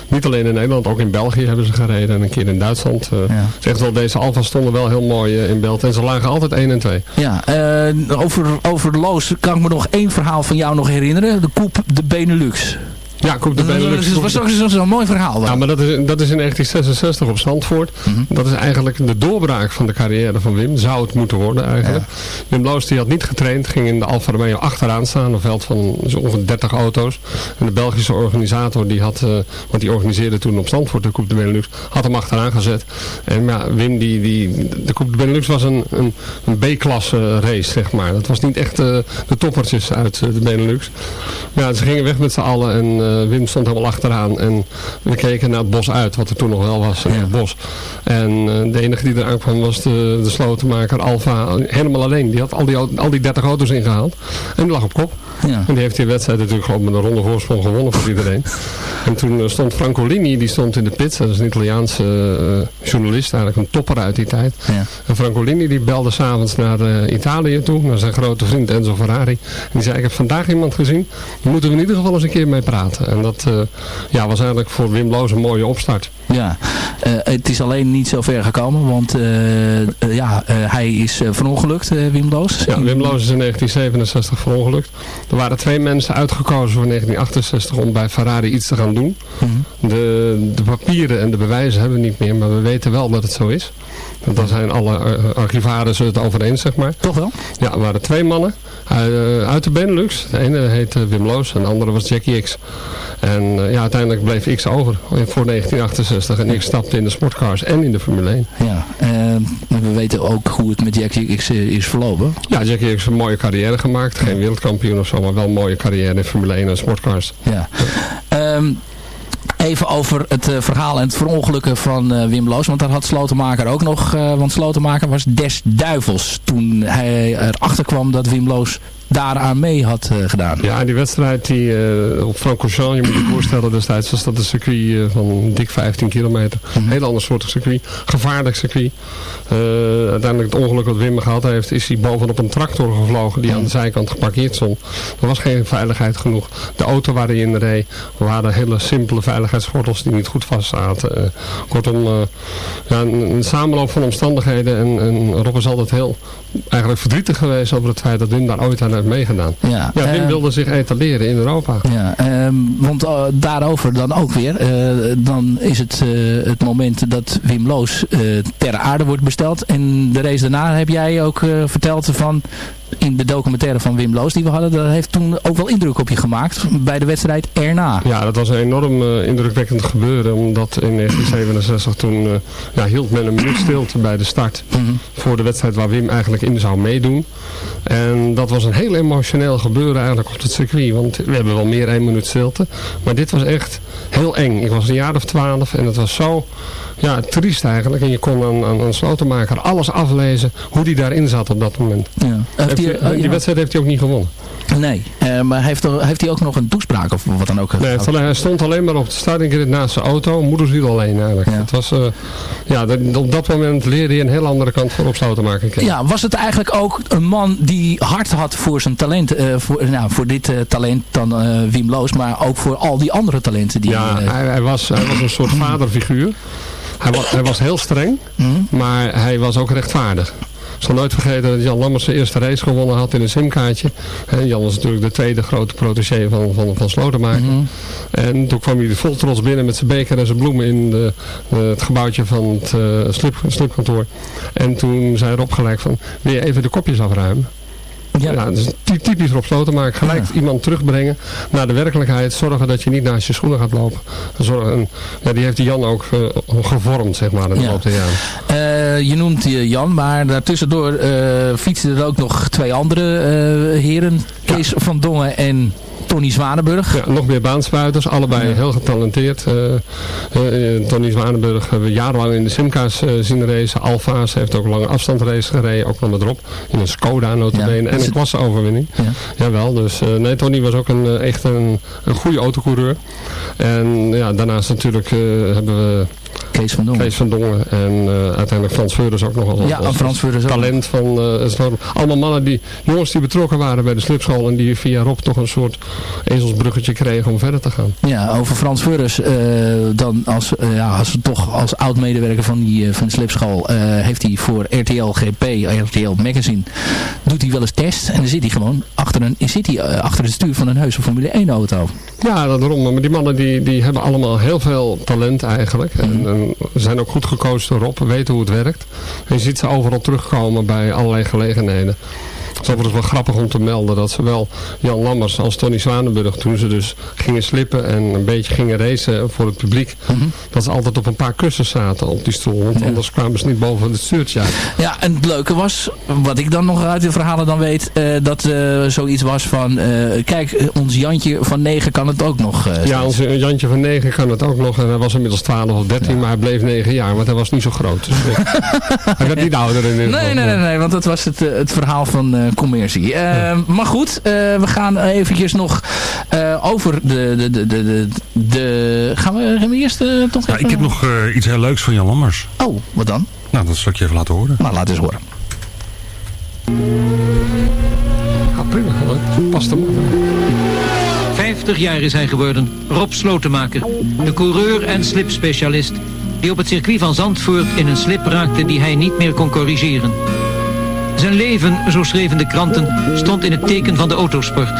Niet alleen in Nederland, ook in België hebben ze gereden en een keer in Duitsland. Uh, Zegt wel, deze Alfa's stonden wel heel mooi in beeld en ze lagen altijd 1 en 2. Ja, eh, over, over Loos kan ik me nog één verhaal van jou nog herinneren. De Coupe de Benelux. Ja, Coupe de Benelux. Dat was ook zo'n zo mooi verhaal. Ja, maar dat is, dat is in 1966 op Zandvoort. Dat is eigenlijk de doorbraak van de carrière van Wim. Zou het moeten worden eigenlijk. Wim Loos die had niet getraind. Ging in de Alfa Romeo achteraan staan. Een veld van zo ongeveer 30 auto's. En de Belgische organisator die had, eh, want die organiseerde toen op Zandvoort de Coupe de Benelux. Had hem achteraan gezet. En ja, Wim die, die de Coupe de Benelux was een, een, een B-klasse race zeg maar. Dat was niet echt eh, de toppertjes uit eh, de Benelux. Ja, ze gingen weg met z'n allen en eh, Wim stond helemaal achteraan. En we keken naar het bos uit, wat er toen nog wel was, een echt bos. En eh, de enige die er aankwam was de, de slotenmaker Alfa, helemaal alleen. Die had al die, al die 30 auto's ingehaald. En die lag op kop. Ja. En die heeft die wedstrijd natuurlijk gewoon met een ronde voorsprong gewonnen voor iedereen. En toen eh, stond Francolini, die stond in de pit. Dat is een Italiaanse eh, journalist, eigenlijk een topper uit die tijd. En Francolini die belde s'avonds naar eh, Italië toe, naar zijn grote vriend Enzo Ferrari. En die zei, ik heb vandaag iemand gezien, daar moeten we in ieder geval eens een keer mee praten. En dat eh, ja, was eigenlijk voor Wim Loos een mooie opstart. Ja, eh, het is alleen niet zo ver gekomen, want eh, ja, hij is verongelukt, Wim Loos. Ja, Wim Loos is in 1967 verongelukt. Er waren twee mensen uitgekozen voor 1968 om bij Ferrari iets te gaan doen. Mhm. de, de papieren en de bewijzen hebben we niet meer, maar we weten wel dat het zo is. Daar zijn alle uh, archivarissen het over eens, zeg maar. Toch wel? Ja, er waren twee mannen uit, uh, uit de Benelux. De ene heette Wim Loos en de andere was Jackie X. En ja, uiteindelijk bleef X over voor 1968 en X stapte in de sportcars en in de Formule 1. Ja, we weten ook hoe het met Jackie X is verlopen. Ja, Jackie X heeft een mooie carrière gemaakt. Geen wereldkampioen of zo, maar wel een mooie carrière in Formule 1 en sportcars. Ja. Um, even over het uh, verhaal en het verongelukken van uh, Wim Loos. Want daar had Slotenmaker ook nog. Uh, want Slotenmaker was des duivels toen hij erachter kwam dat Wim Loos daaraan mee had uh, gedaan. Ja, die wedstrijd die, uh, op Francorchamps, je moet je voorstellen destijds was dat een circuit uh, van dik 15 kilometer. Mhm. Een mm. heel ander soort circuit. Gevaarlijk circuit. uiteindelijk het ongeluk wat Wim gehad heeft, is hij bovenop een tractor gevlogen die mm. aan de zijkant geparkeerd stond. Er was geen veiligheid genoeg. De auto waar hij in reed waren hele simpele veiligheidsgordels die niet goed vast zaten. kortom, ja, een, een, samenloop van omstandigheden en, en Rob is altijd heel eigenlijk verdrietig geweest over het feit dat Wim daar ooit aan heeft meegedaan. Ja, Wim eh, wilde zich etableren in Europa. Ja, ehm, want eh, daarover dan ook weer. eh, dan is het eh, het moment dat Wim Loos ter aarde wordt besteld. En de race daarna heb jij ook verteld van... In de documentaire van Wim Loos die we hadden. Dat heeft toen ook wel indruk op je gemaakt. Bij de wedstrijd erna. Ja, dat was een enorm eh, indrukwekkend gebeuren. Omdat in 1967 toen eh, ja, hield men een minuut stilte bij de start. Voor de wedstrijd waar Wim eigenlijk in zou meedoen. En dat was een heel emotioneel gebeuren eigenlijk op het circuit. Want we hebben wel meer één minuut stilte. Maar dit was echt heel eng. Ik was een jaar of twaalf en het was zo ja, triest eigenlijk. En je kon aan, aan, aan Slotenmaker alles aflezen hoe die daarin zat op dat moment. Ja. Heeft hij- oh, die ja. wedstrijd heeft hij ook niet gewonnen. Nee, eh, maar heeft, er- heeft hij ook nog een toespraak of wat dan ook? Nee, het hij stond alleen maar op de starting grid naast zijn auto. Moederziel alleen eigenlijk. Het was, eh, ja, op dat moment leerde hij een heel andere kant van op Slotenmaker kennen. Ja, was het eigenlijk ook een man die hard had voor zijn talent, eh, voor, nou, voor dit eh, talent dan eh, Wim Loos, maar ook voor al die andere talenten die... Ja, eh, hij, hij, was, hij was een soort vaderfiguur. Hij was, hij was heel streng, maar hij was ook rechtvaardig. Ik zal nooit vergeten dat Jan Lammers zijn eerste race gewonnen had in een simkaartje. Jan was natuurlijk de tweede grote protégé van, van, van Slotenmaker. En toen kwam hij vol trots binnen met zijn beker en zijn bloemen in de, het gebouwtje van het slip, slipkantoor. En toen zei Rob gelijk van, wil je even de kopjes afruimen? Ja, dus ty- typisch Rob Slotenmaker. Gelijk iemand terugbrengen naar de werkelijkheid. Zorgen dat je niet naast je schoenen gaat lopen. Zorgen, en, ja, die heeft die Jan ook eh, gevormd, zeg maar, in de Ja. loop der jaren. Eh, je noemt eh, Jan, maar daartussendoor eh fietsen er ook nog twee andere heren. Kees van Dongen en Tony Zwanenburg. Ja, nog meer baanspuiters, allebei heel getalenteerd. Eh, eh, eh, Tony Zwanenburg hebben we jarenlang in de Simca's zien racen. Alfa's heeft ook lange afstandsrace gereden, ook nog met Rob. In een Skoda notabene en een klasseoverwinning. Ja. Jawel, dus nee, Tony was ook een, echt een, een goede autocoureur. En ja, daarnaast natuurlijk hebben we Kees van Dongen. Kees van Dongen en eh, uiteindelijk Frans Veurens ook nog als, Ja, als Frans Veurens ook. talent van Sloten. Allemaal mannen die, jongens die betrokken waren bij de slipschool en die via Rob toch een soort ezelsbruggetje kregen om verder te gaan. Ja, over Frans Veurens, eh, dan als, ja, als, toch als oud-medewerker van, die, van de slipschool, heeft hij voor RTL GP, RTL Magazine, doet hij wel eens test. En dan zit hij gewoon achter, een, zit hij, achter het stuur van een heuse Formule 1 auto. Ja, daarom. Maar die mannen die, die hebben allemaal heel veel talent eigenlijk. En, en zijn ook goed door Rob, weten hoe het werkt. En je ziet ze overal terugkomen bij allerlei gelegenheden. Het is overigens wel grappig om te melden dat zowel Jan Lammers als Tony Zwanenburg, toen ze dus gingen slippen en een beetje gingen racen voor het publiek, dat ze altijd op een paar kussens zaten op die stoel. Want anders kwamen ze niet boven het stuurtje uit. Ja, en het leuke was, wat ik dan nog uit de verhalen dan weet, eh, dat eh, zoiets was van, eh, kijk, ons Jantje van 9 kan het ook nog. Ja, onze Jantje van 9 kan het ook nog. En hij was inmiddels 12 of 13, maar hij bleef 9 jaar, want hij was niet zo groot. Dus, hij werd niet ouder in ieder Nee, geval. nee, nee, nee, want dat was het, het verhaal van commercie. Eh, Maar goed, eh, we gaan eventjes nog eh, over de, de, de, de, de, de- Gaan we, gaan we eerst eh, toch Ja, even... ik heb nog eh, iets heel leuks van Jan Lammers. Oh, wat dan? Nou, dat zal ik je even laten horen. Nou, laat eens horen. Ja, prima. Dat past hem. 50 jaar is hij geworden, Rob Slotenmaker. De coureur en slipspecialist. Die op het circuit van Zandvoort in een slip raakte die hij niet meer kon corrigeren. Zijn leven, zo schreven de kranten, stond in het teken van de autosport.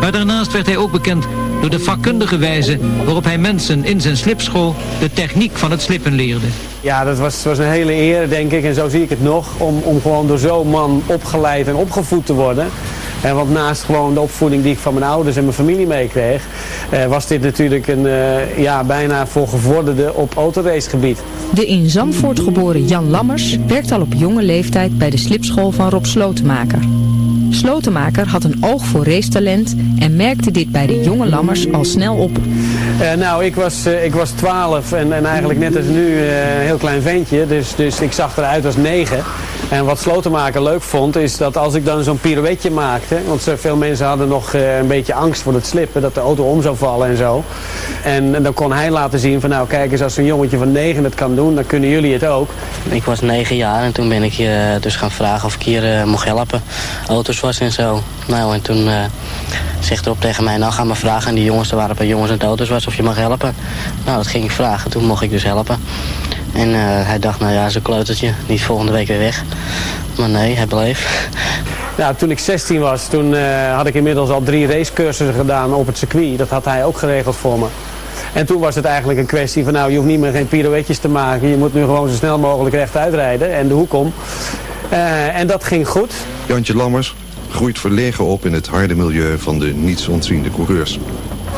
Maar daarnaast werd hij ook bekend door de vakkundige wijze waarop hij mensen in zijn slipschool de techniek van het slippen leerde. Ja, dat was, was een hele eer, denk ik, en zo zie ik het nog, om, om gewoon door zo'n man opgeleid en opgevoed te worden. En want naast gewoon de opvoeding die ik van mijn ouders en mijn familie meekreeg, eh, was dit natuurlijk een eh, ja, bijna voor gevorderde op autoracegebied. De in Zandvoort geboren Jan Lammers werkt al op jonge leeftijd bij de slipschool van Rob Slotenmaker. Slotenmaker had een oog voor racetalent en merkte dit bij de jonge Lammers al snel op. Eh, nou, ik was, eh, ik was 12 en, en eigenlijk net als nu eh, een heel klein ventje. Dus, dus ik zag eruit als 9. En wat Slotenmaker leuk vond, is dat als ik dan zo'n pirouetje maakte. Want veel mensen hadden nog eh, een beetje angst voor het slippen, dat de auto om zou vallen en zo. En, dan kon hij laten zien van nou kijk eens, als zo'n jongetje van 9 het kan doen, dan kunnen jullie het ook. Ik was negen jaar en toen ben ik je dus gaan vragen of ik hier eh, mocht helpen. Auto's was en zo. Nou, en toen eh, zegt erop tegen mij, nou ga maar vragen. En die jongens, er waren een paar jongens en auto's was of je mag helpen. Nou, dat ging ik vragen. Toen mocht ik dus helpen. En eh, hij dacht, nou ja, zo'n kleutertje, die is volgende week weer weg. Maar nee, hij bleef. Nou, toen ik 16 was, toen eh, had ik inmiddels al drie racecursussen gedaan op het circuit. Dat had hij ook geregeld voor me. En toen was het eigenlijk een kwestie van, nou, je hoeft niet meer geen pirouetjes te maken. Je moet nu gewoon zo snel mogelijk rechtuit rijden en de hoek om. Eh, en dat ging goed. Jantje Lammers groeit verlegen op in het harde milieu van de niets ontziende coureurs.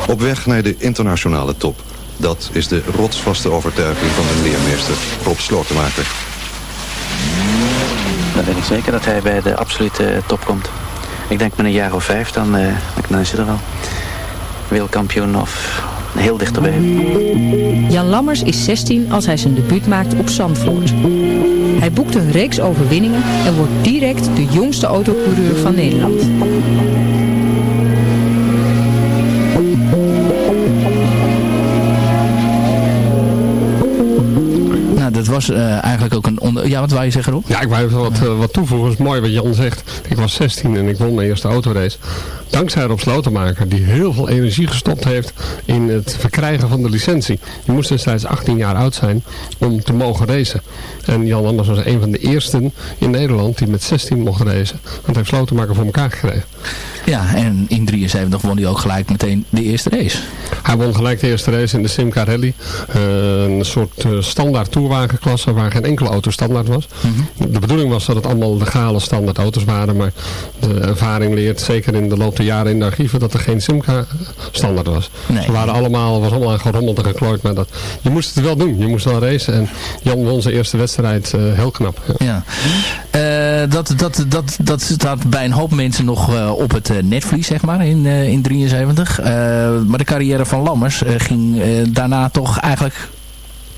Op weg naar de internationale top. Dat is de rotsvaste overtuiging van de leermeester Rob Slotemaker. Dan weet ik zeker dat hij bij de absolute top komt. Ik denk met een jaar of vijf, dan, eh, dan is hij er wel. Wereldkampioen of heel dichterbij. Jan Lammers is 16 als hij zijn debuut maakt op Zandvoort. Hij boekt een reeks overwinningen en wordt direct de jongste autocoureur van Nederland. Dat was eh, eigenlijk ook een... Onder... Ja, wat wou je zeggen, Rob? Ja, ik wou even wat, eh, wat toevoegen. Het is mooi wat Jan zegt. Ik was 16 en ik won mijn eerste autorace. Dankzij Rob Slotenmaker, die heel veel energie gestopt heeft in het verkrijgen van de licentie. Je moest destijds 18 jaar oud zijn om te mogen racen. En Jan Anders was een van de eersten in Nederland die met 16 mocht racen. Want heeft Slotenmaker voor elkaar gekregen. Ja, en in 73 won hij ook gelijk meteen de eerste race. Hij won gelijk de eerste race in de Simca Rally. Uh, een soort uh, standaard toerwagenklasse waar geen enkele auto standaard was. Mm -hmm. De bedoeling was dat het allemaal legale standaard auto's waren. Maar de ervaring leert, zeker in de loop der jaren in de archieven, dat er geen Simca standaard was. Nee. Ze waren allemaal, was allemaal gerommeld en geklooid. Maar dat, je moest het wel doen. Je moest wel racen. En Jan won zijn eerste wedstrijd uh, heel knap. Ja. ja. dat, dat, dat, dat staat bij een hoop mensen nog op het netvlies, zeg maar, in, in 73. Uh, maar de carrière van Lammers ging daarna toch eigenlijk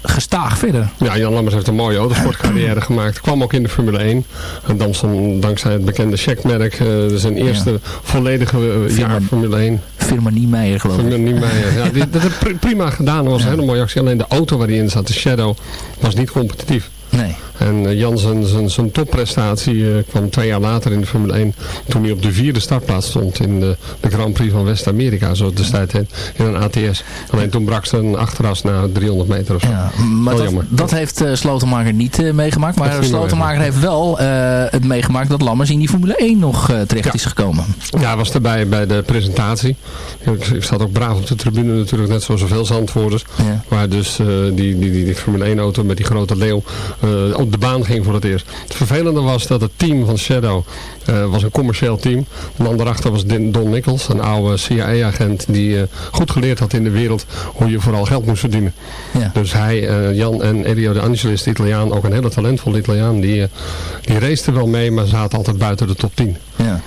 gestaag verder. Ja, Jan Lammers heeft een mooie autosportcarrière gemaakt. Kwam ook in de Formule 1. En dan dankzij het bekende checkmerk. zijn eerste ja. volledige firma, jaar Formule 1. Firma Niemeyer geloof ik. Firma Niemeyer. Ja, die, dat heeft prima gedaan. Dat was een hele mooie actie. Alleen de auto waar hij in zat, de Shadow, was niet competitief. Nee. En uh, Jan zijn, zijn, zijn topprestatie uh, kwam twee jaar later in de Formule 1. Toen hij op de vierde startplaats stond in de, de Grand Prix van West-Amerika. Zo destijds in, in een ATS. Alleen toen brak ze een achteras na 300 meter of zo. Ja, maar dat, dat, heeft Slotenmaker niet meegemaakt. Maar Slotenmaker heeft wel het meegemaakt dat Lammers in die Formule 1 nog terecht ja. is gekomen. Ja, hij was erbij bij de presentatie. Ik, ik zat ook braaf op de tribune natuurlijk. Net zoals zoveel zandvoerders. Ja. Waar dus die, die, die, die Formule 1 auto met die grote leeuw op de baan ging voor het eerst. Het vervelende was dat het team van Shadow uh, was een commercieel team. De man daarachter was Don Nichols, een oude CIA-agent die uh, goed geleerd had in de wereld hoe je vooral geld moest verdienen. Ja. Dus hij, uh, Jan en Elio de Angelis, de Italiaan, ook een hele talentvolle Italiaan, die, die raceten wel mee, maar zaten altijd buiten de top 10. Ja.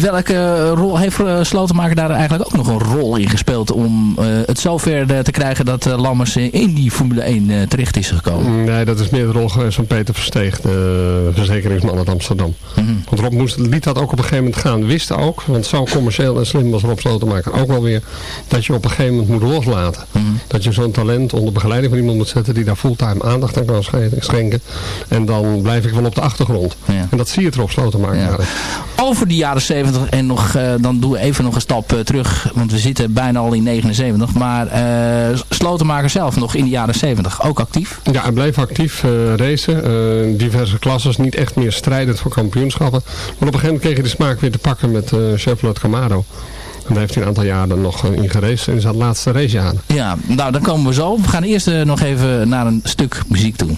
Welke rol heeft Slotenmaker daar eigenlijk ook nog een rol in gespeeld om het zover te krijgen dat Lammers in die Formule 1 terecht is gekomen? Nee, dat is meer de rol geweest van Peter Versteeg, de verzekeringsman uit Amsterdam. Mm -hmm. Want Rob moest, liet dat ook op een gegeven moment gaan. Wist ook, want zo commercieel en slim was Rob Slotenmaker ook wel weer, dat je op een gegeven moment moet loslaten. Mm -hmm. Dat je zo'n talent onder begeleiding van iemand moet zetten die daar fulltime aandacht aan kan schenken. En dan blijf ik wel op de achtergrond. Ja. En dat zie je erop Slotenmaker. Ja. Over de jaren 70 en nog, uh, dan doen we even nog een stap uh, terug, want we zitten bijna al in 79. Maar uh, Slotenmaker zelf nog in de jaren 70 ook actief? Ja, hij bleef actief racen. diverse klasses, niet echt meer strijdend voor kampioenschappen. Maar op een gegeven moment kreeg hij de smaak weer te pakken met Chevrolet Camaro. En daar heeft hij een aantal jaren nog in geraced in zijn laatste racejaren. Ja, nou dan komen we zo. We gaan eerst nog even naar een stuk muziek toe.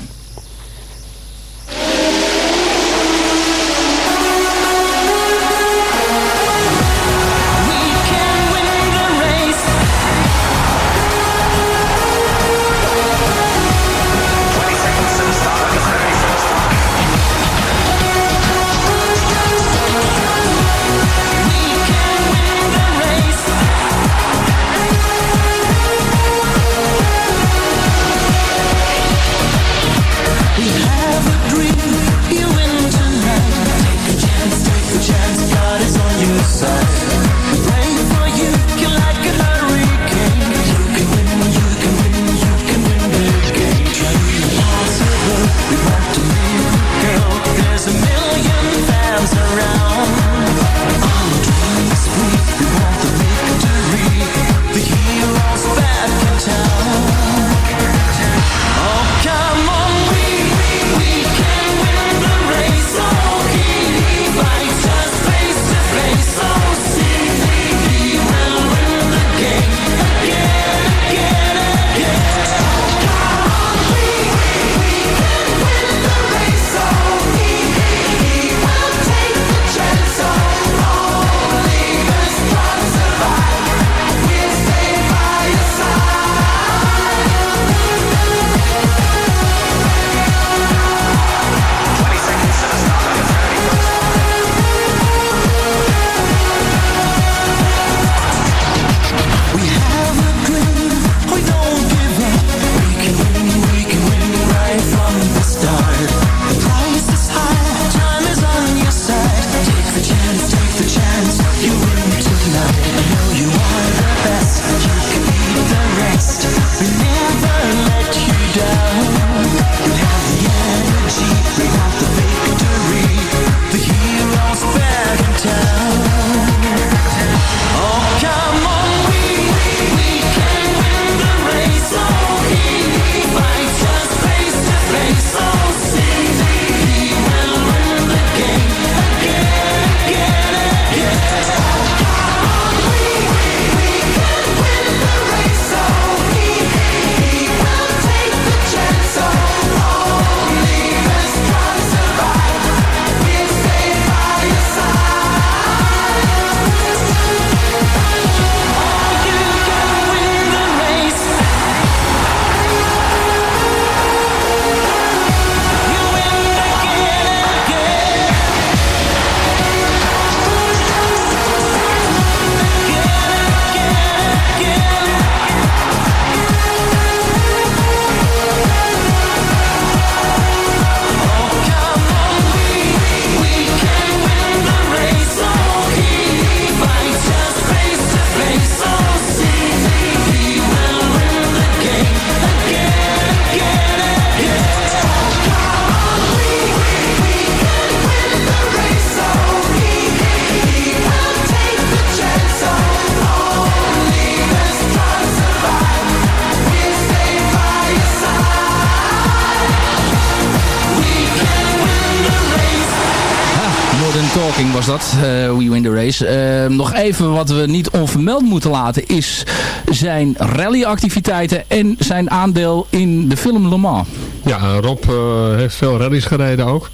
Uh, We Win the Race. Uh, nog even wat we niet onvermeld moeten laten is zijn rallyactiviteiten en zijn aandeel in de film Le Mans. Ja, Rob uh, heeft veel rallies gereden ook.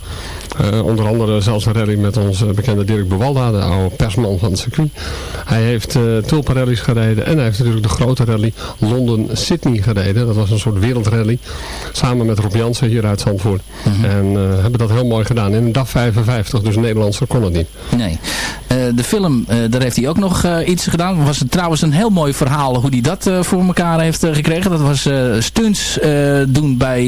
Uh, onder andere zelfs een rally met onze bekende Dirk Bewalda, de oude persman van het circuit. Hij heeft uh, tulpenrallies gereden en hij heeft natuurlijk de grote rally Londen-Sydney gereden. Dat was een soort wereldrall samen met Rob Jansen hier uit Zandvoort. Mm -hmm. En uh, hebben dat heel mooi gedaan. In een dag 55, dus Nederlandse kon het niet. Nee. De film, daar heeft hij ook nog iets gedaan. Was trouwens een heel mooi verhaal hoe hij dat voor elkaar heeft gekregen. Dat was stunts doen bij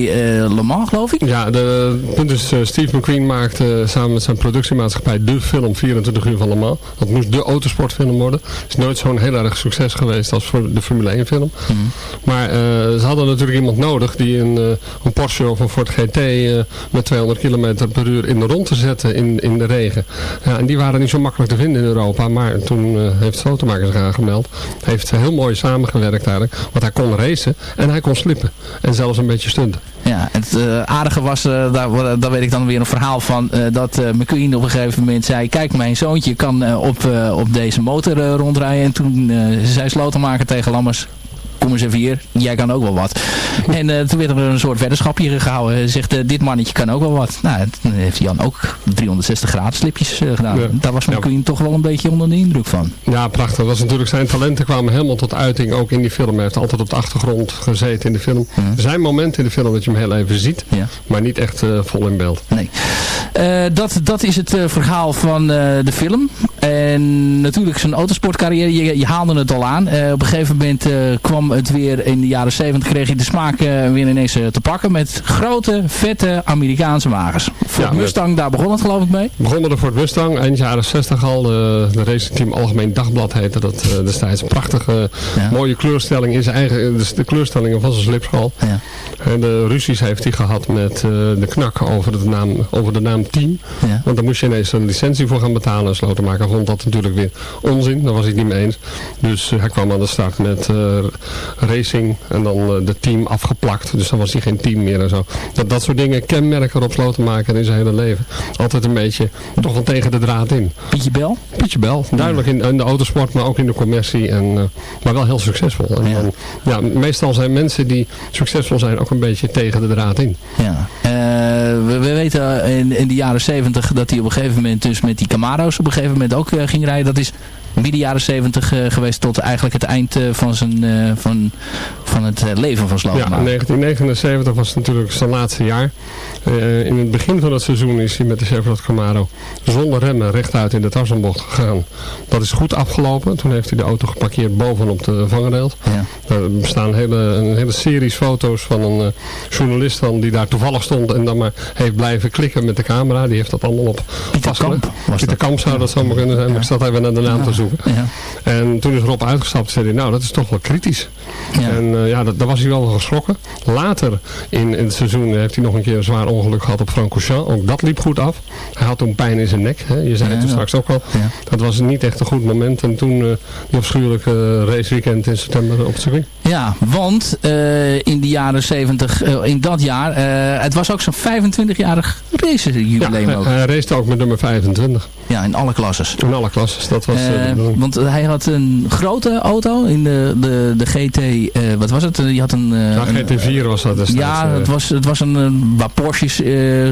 Le Mans, geloof ik. Ja, de punt is Steve McQueen maakte samen met zijn productiemaatschappij de film 24 uur van Le Mans. Dat moest de autosportfilm worden. Het is nooit zo'n heel erg succes geweest als voor de Formule 1 film. Mm. Maar uh, ze hadden natuurlijk iemand nodig die een, een Porsche of een Ford GT uh, met 200 km per uur in de rond te zetten in, in de regen. Ja, en die waren niet zo makkelijk te vinden in Europa. Maar toen heeft Slotenmaker zich aangemeld. Heeft heel mooi samengewerkt eigenlijk. Want hij kon racen en hij kon slippen. En zelfs een beetje stunten. Ja, het aardige was, daar, daar weet ik dan weer een verhaal van uh, dat uh, McQueen op een gegeven moment zei... kijk, mijn zoontje kan uh, op, op deze motor rondrijden. En toen zei Slotenmaker tegen Lammers kom eens even hier, jij kan ook wel wat. En uh, toen werd er een soort weddenschapje gehouden. Hij zegt, uh, dit mannetje kan ook wel wat. Nou, toen heeft Jan ook 360 graden slipjes uh, gedaan. Ja. Daar was McQueen ja. toch wel een beetje onder de indruk van. Ja, prachtig. Dat was natuurlijk zijn talenten kwamen helemaal tot uiting, ook in die film. Hij heeft altijd op de achtergrond gezeten in de film. Er zijn momenten in de film dat je hem heel even ziet, maar niet echt vol in beeld. Nee. dat, dat is het verhaal van de film. En natuurlijk zijn autosportcarrière, je, je haalde het al aan. op een gegeven moment kwam het weer in de jaren 70 kreeg je de smaak uh, weer ineens uh, te pakken met grote, vette Amerikaanse wagens. Ford ja, Mustang, daar begon het geloof ik mee? Begonnen de Ford Mustang, eind jaren 60 al. De, de racingteam Algemeen Dagblad heette dat uh, destijds. Prachtige, ja. mooie kleurstelling in zijn eigen, de, de kleurstellingen van zijn slipschool. Ja. En de ruzies heeft hij gehad met de knak over de naam, over de naam Team. Want daar moest je ineens een licentie voor gaan betalen. En Slotenmaker vond dat natuurlijk weer onzin. Daar was het niet mee eens. Dus hij kwam aan de start met racing en dan uh, de team afgeplakt. Dus dan was hij geen team meer en zo. Dat, dat soort dingen kenmerken op Slotenmaker in zijn hele leven. Altijd een beetje toch wel tegen de draad in. Pietje Bel? Pietje Bel. Duidelijk in, in de autosport, maar ook in de commercie. En, uh, maar wel heel succesvol. En ja. Dan, ja, meestal zijn mensen die succesvol zijn ook een beetje tegen de draad in. Ja. Uh, we, we, weten in, in de jaren 70 dat hij op een gegeven moment dus met die Camaro's op een gegeven moment ook ging rijden. Dat is midden jaren 70 uh, geweest tot eigenlijk het eind uh, van, zijn, uh, van, van het leven van Slotenmaker. Ja, 1979 was natuurlijk zijn laatste jaar. in het begin van het seizoen is hij met de Chevrolet Camaro zonder remmen rechtuit in de Tarzanbocht gegaan. Dat is goed afgelopen. Toen heeft hij de auto geparkeerd bovenop de vangrail. Ja. Er bestaan hele, een hele series foto's van een journalist dan, die daar toevallig stond en dan maar heeft blijven klikken met de camera. Die heeft dat allemaal op vastgelegd. Pieter Kamp zou dat zomaar kunnen zijn, maar ik zat even naar de naam te zoeken. Ja. En toen is Rob uitgestapt zei hij, nou dat is toch wel kritisch. Ja. En uh, ja, daar was hij wel geschrokken. Later in, in het seizoen heeft hij nog een keer een zwaar ongeluk gehad op Francorchamps. Ook dat liep goed af. Hij had toen pijn in zijn nek. Hè. Je zei het toen straks ook al. Dat was niet echt een goed moment. En toen uh, die afschuwelijke raceweekend in september op het circuit. Ja, want in de jaren 70, in dat jaar, het was ook zo'n 25-jarig race jubileum ja, ook. hij raced ook met nummer 25. Ja, in alle klasses. In alle klasses, dat was... want hij had een grote auto in de, de, de GT, uh, wat was het? Die had een, uh, ja, GT4 was dat destijds. Ja, het was, het was een, waar Porsches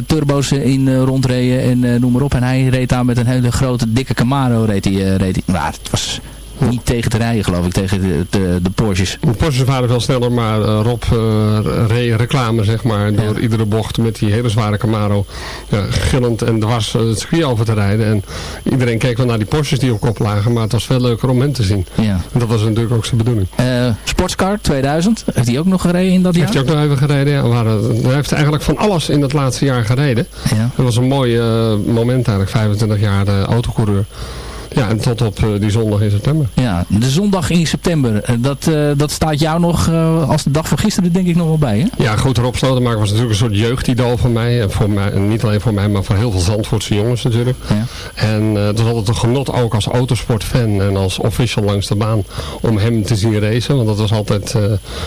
turbo's in rondreden en noem maar op. En hij reed daar met een hele grote dikke Camaro. Reed hij, reed hij. Het was niet tegen te rijden geloof ik, tegen de, de, de Porsches. De Porsches waren veel sneller, maar uh, Rob uh, reed reclame zeg maar, door ja. iedere bocht met die hele zware Camaro ja, gillend en dwars het circuit over te rijden. En iedereen keek wel naar die Porsches die op kop lagen, maar het was veel leuker om hen te zien. Ja. En dat was natuurlijk ook zijn bedoeling. Sportscar 2000, heeft hij ook nog gereden in dat jaar? Heeft hij ook nog even gereden, ja. Waren, hij heeft eigenlijk van alles in het laatste jaar gereden. Ja. Dat was een mooi moment eigenlijk, 25 jaar de autocoureur. Ja, en tot op uh, die zondag in september. Ja, de zondag in september. Dat, uh, dat staat jou nog als de dag van gisteren denk ik nog wel bij, hè? Ja, goed, Rob Slotenmaker was natuurlijk een soort jeugdidool van mij. En, voor mij, en niet alleen voor mij, maar voor heel veel Zandvoortse jongens natuurlijk. Ja. En het was altijd een genot ook als autosportfan en als official langs de baan om hem te zien racen. Want dat was altijd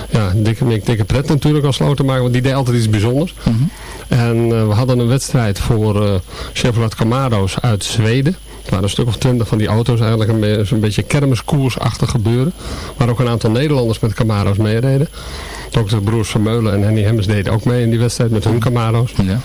ja, dikke, dikke pret natuurlijk als Slotenmaker, want die deed altijd iets bijzonders. Mm -hmm. En we hadden een wedstrijd voor Chevrolet Camaro's uit Zweden. Er waren een stuk of twintig van die auto's eigenlijk een, zo'n beetje kermiskoersachtig gebeuren. Waar ook een aantal Nederlanders met Camaro's meereden. Ook de broers Vermeulen en Henny Hemmers deden ook mee in die wedstrijd met hun Camaro's. Ja.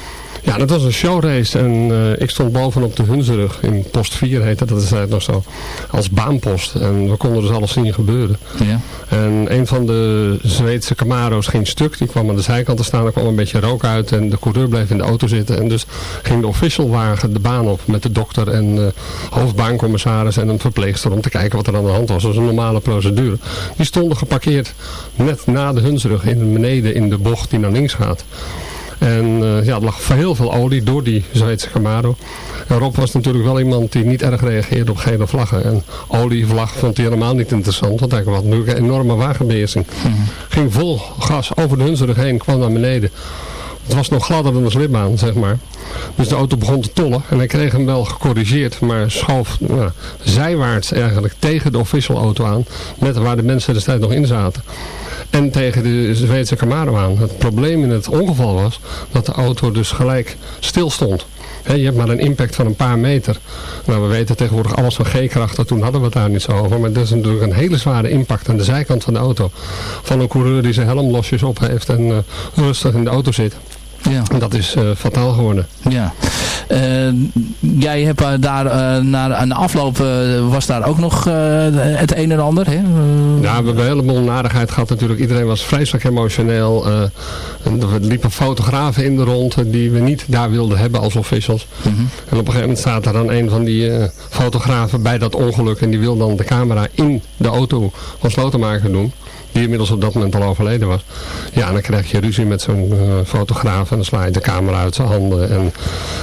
Ja, dat was een showrace en eh, ik stond bovenop de Hunzerug in post 4 heette dat is eigenlijk nog zo, als baanpost. En we konden dus alles zien gebeuren. Ja. En een van de Zweedse Camaro's ging stuk, die kwam aan de zijkant te staan, er kwam een beetje rook uit en de coureur bleef in de auto zitten. En dus ging de official wagen de baan op met de dokter en uh, hoofdbaancommissaris en een verpleegster om te kijken wat er aan de hand was. Dat was een normale procedure. Die stonden geparkeerd net na de Hunzerug in beneden in de bocht die naar links gaat. En uh, ja, er lag heel veel olie door die Zweedse Camaro. En Rob was natuurlijk wel iemand die niet erg reageerde op gele vlaggen. En olievlag vond hij helemaal niet interessant. Want hij had natuurlijk een enorme wagenbeheersing. Ging vol gas over de Hunzerug heen, kwam naar beneden. Het was nog gladder dan de slipbaan, zeg maar. Dus de auto begon te tollen. En hij kreeg hem wel gecorrigeerd. Maar schoof nou, zijwaarts eigenlijk tegen de official auto aan. Net waar de mensen destijds nog in zaten en tegen de Zweedse Camaro. Het probleem in het ongeval was dat de auto dus gelijk stil stond. Je hebt maar een impact van een paar meter. Nou, we weten tegenwoordig alles van G-krachten. Toen hadden we het daar niet zo over. Maar dat is natuurlijk een hele zware impact aan de zijkant van de auto. Van een coureur die zijn helm losjes op heeft en uh, rustig in de auto zit. Ja. En dat is uh, fataal geworden. Ja. Uh, jij hebt uh, daar na aan de afloop was daar ook nog het een en ander. Hè? Ja, we hebben een heleboel narigheid gehad natuurlijk. Iedereen was vreselijk emotioneel. er liepen fotografen in de rond die we niet daar wilden hebben als officials. Mhm. -hmm. En op een gegeven moment staat er dan een van die fotografen bij dat ongeluk. En die wil dan de camera in de auto van Slotenmaker doen die inmiddels op dat moment al overleden was. Ja, en dan krijg je ruzie met zo'n uh, fotograaf en dan sla je de camera uit zijn handen. En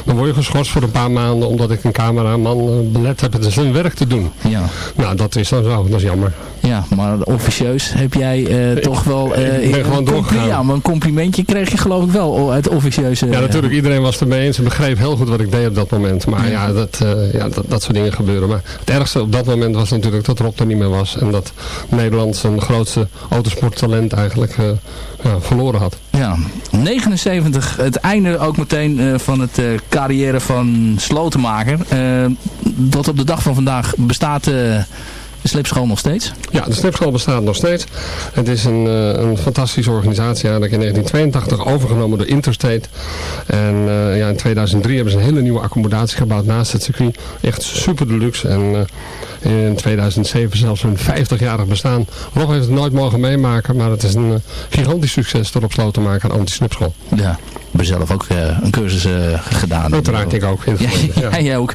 dan word je geschorst voor een paar maanden omdat ik een cameraman uh, belet heb het zijn werk te doen. Ja. Nou, dat is dan zo. Dat is jammer. Ja, maar officieus heb jij uh, toch wel... ik ben gewoon doorgegaan. Ja, maar een complimentje kreeg je geloof ik wel uit officieuze... Ja, natuurlijk. Iedereen was het ermee eens en begreep heel goed wat ik deed op dat moment. Maar ja, ja, dat, ja dat, dat soort dingen gebeuren. Maar het ergste op dat moment was natuurlijk dat Rob er niet meer was. En dat Nederland zijn grootste autosporttalent eigenlijk uh, ja, verloren had. Ja, 79, het einde ook meteen uh, van het uh, carrière van Slotenmaker. dat op de dag van vandaag bestaat de slipschool nog steeds? Ja, de slipschool bestaat nog steeds. Het is een, een fantastische organisatie eigenlijk in 1982 overgenomen door Interstate. En uh, ja, in 2003 hebben ze een hele nieuwe accommodatie gebouwd naast het circuit. Echt super deluxe. En uh, in 2007 zelfs hun 50-jarig bestaan. Rob heeft het nooit mogen meemaken, maar het is een uh, gigantisch succes door op sloot te maken aan anti-slipschool. Ja. Ik heb zelf ook uh, een cursus uh, gedaan. Uiteraard, ik ook. Ja, ja. jij ook.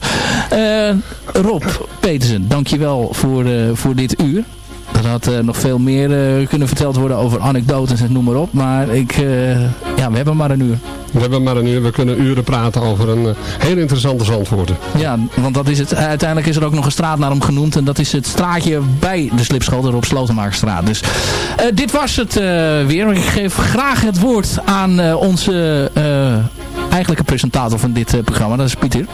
Uh, Rob Petersen, dankjewel voor, voor dit uur. Er had uh, nog veel meer uh, kunnen verteld worden over anekdotes en noem maar op. Maar ik, uh, ja, we hebben maar een uur. We hebben maar een uur. We kunnen uren praten over een heel interessante Zandvoorten. Ja, want dat is het. Uiteindelijk is er ook nog een straat naar hem genoemd. En dat is het straatje bij de slipschool, de Rob Slotenmakerstraat. Dus dit was het weer. Ik geef graag het woord aan onze eigenlijke presentator van dit programma. Dat is Pieter.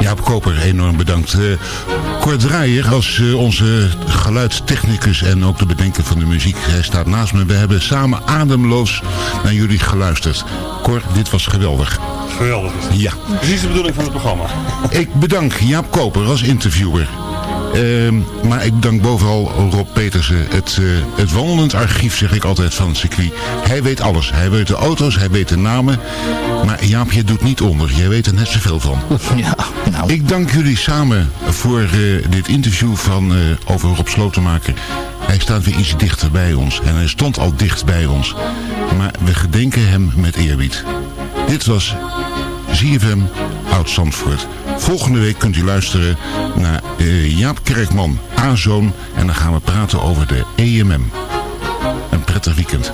Jaap Koper, enorm bedankt. Uh, Cor Draaier als uh, onze geluidstechnicus en ook de bedenker van de muziek. Hij staat naast me. We hebben samen ademloos naar jullie geluisterd. Cor, dit was geweldig. Geweldig is het. Ja. Precies de bedoeling van het programma. Ik bedank Jaap Koper als interviewer. Uh, maar ik bedank bovenal Rob Petersen. Het, uh, het wandelend archief, zeg ik altijd, van het circuit. Hij weet alles. Hij weet de auto's, hij weet de namen. Maar Jaap, je doet niet onder. Jij weet er net zoveel van. Ja, nou. Ik dank jullie samen voor uh, dit interview van, over Rob Slotenmaker. Hij staat weer iets dichter bij ons. En hij stond al dicht bij ons. Maar we gedenken hem met eerbied. Dit was ZFM Oud-Zandvoort. Volgende week kunt u luisteren naar uh, Jaap Kerkman, A-zoon. En dan gaan we praten over de EMM. Een prettig weekend.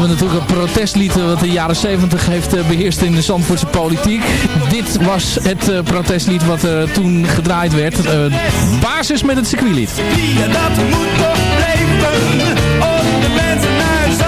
we natuurlijk een protestlied eh, wat de jaren 70 heeft eh, beheerst in de Zandvoortse politiek. Dit was het eh, protestlied wat uh, toen gedraaid werd. basis met het circuitlied. dat moet toch leven op de mensen naar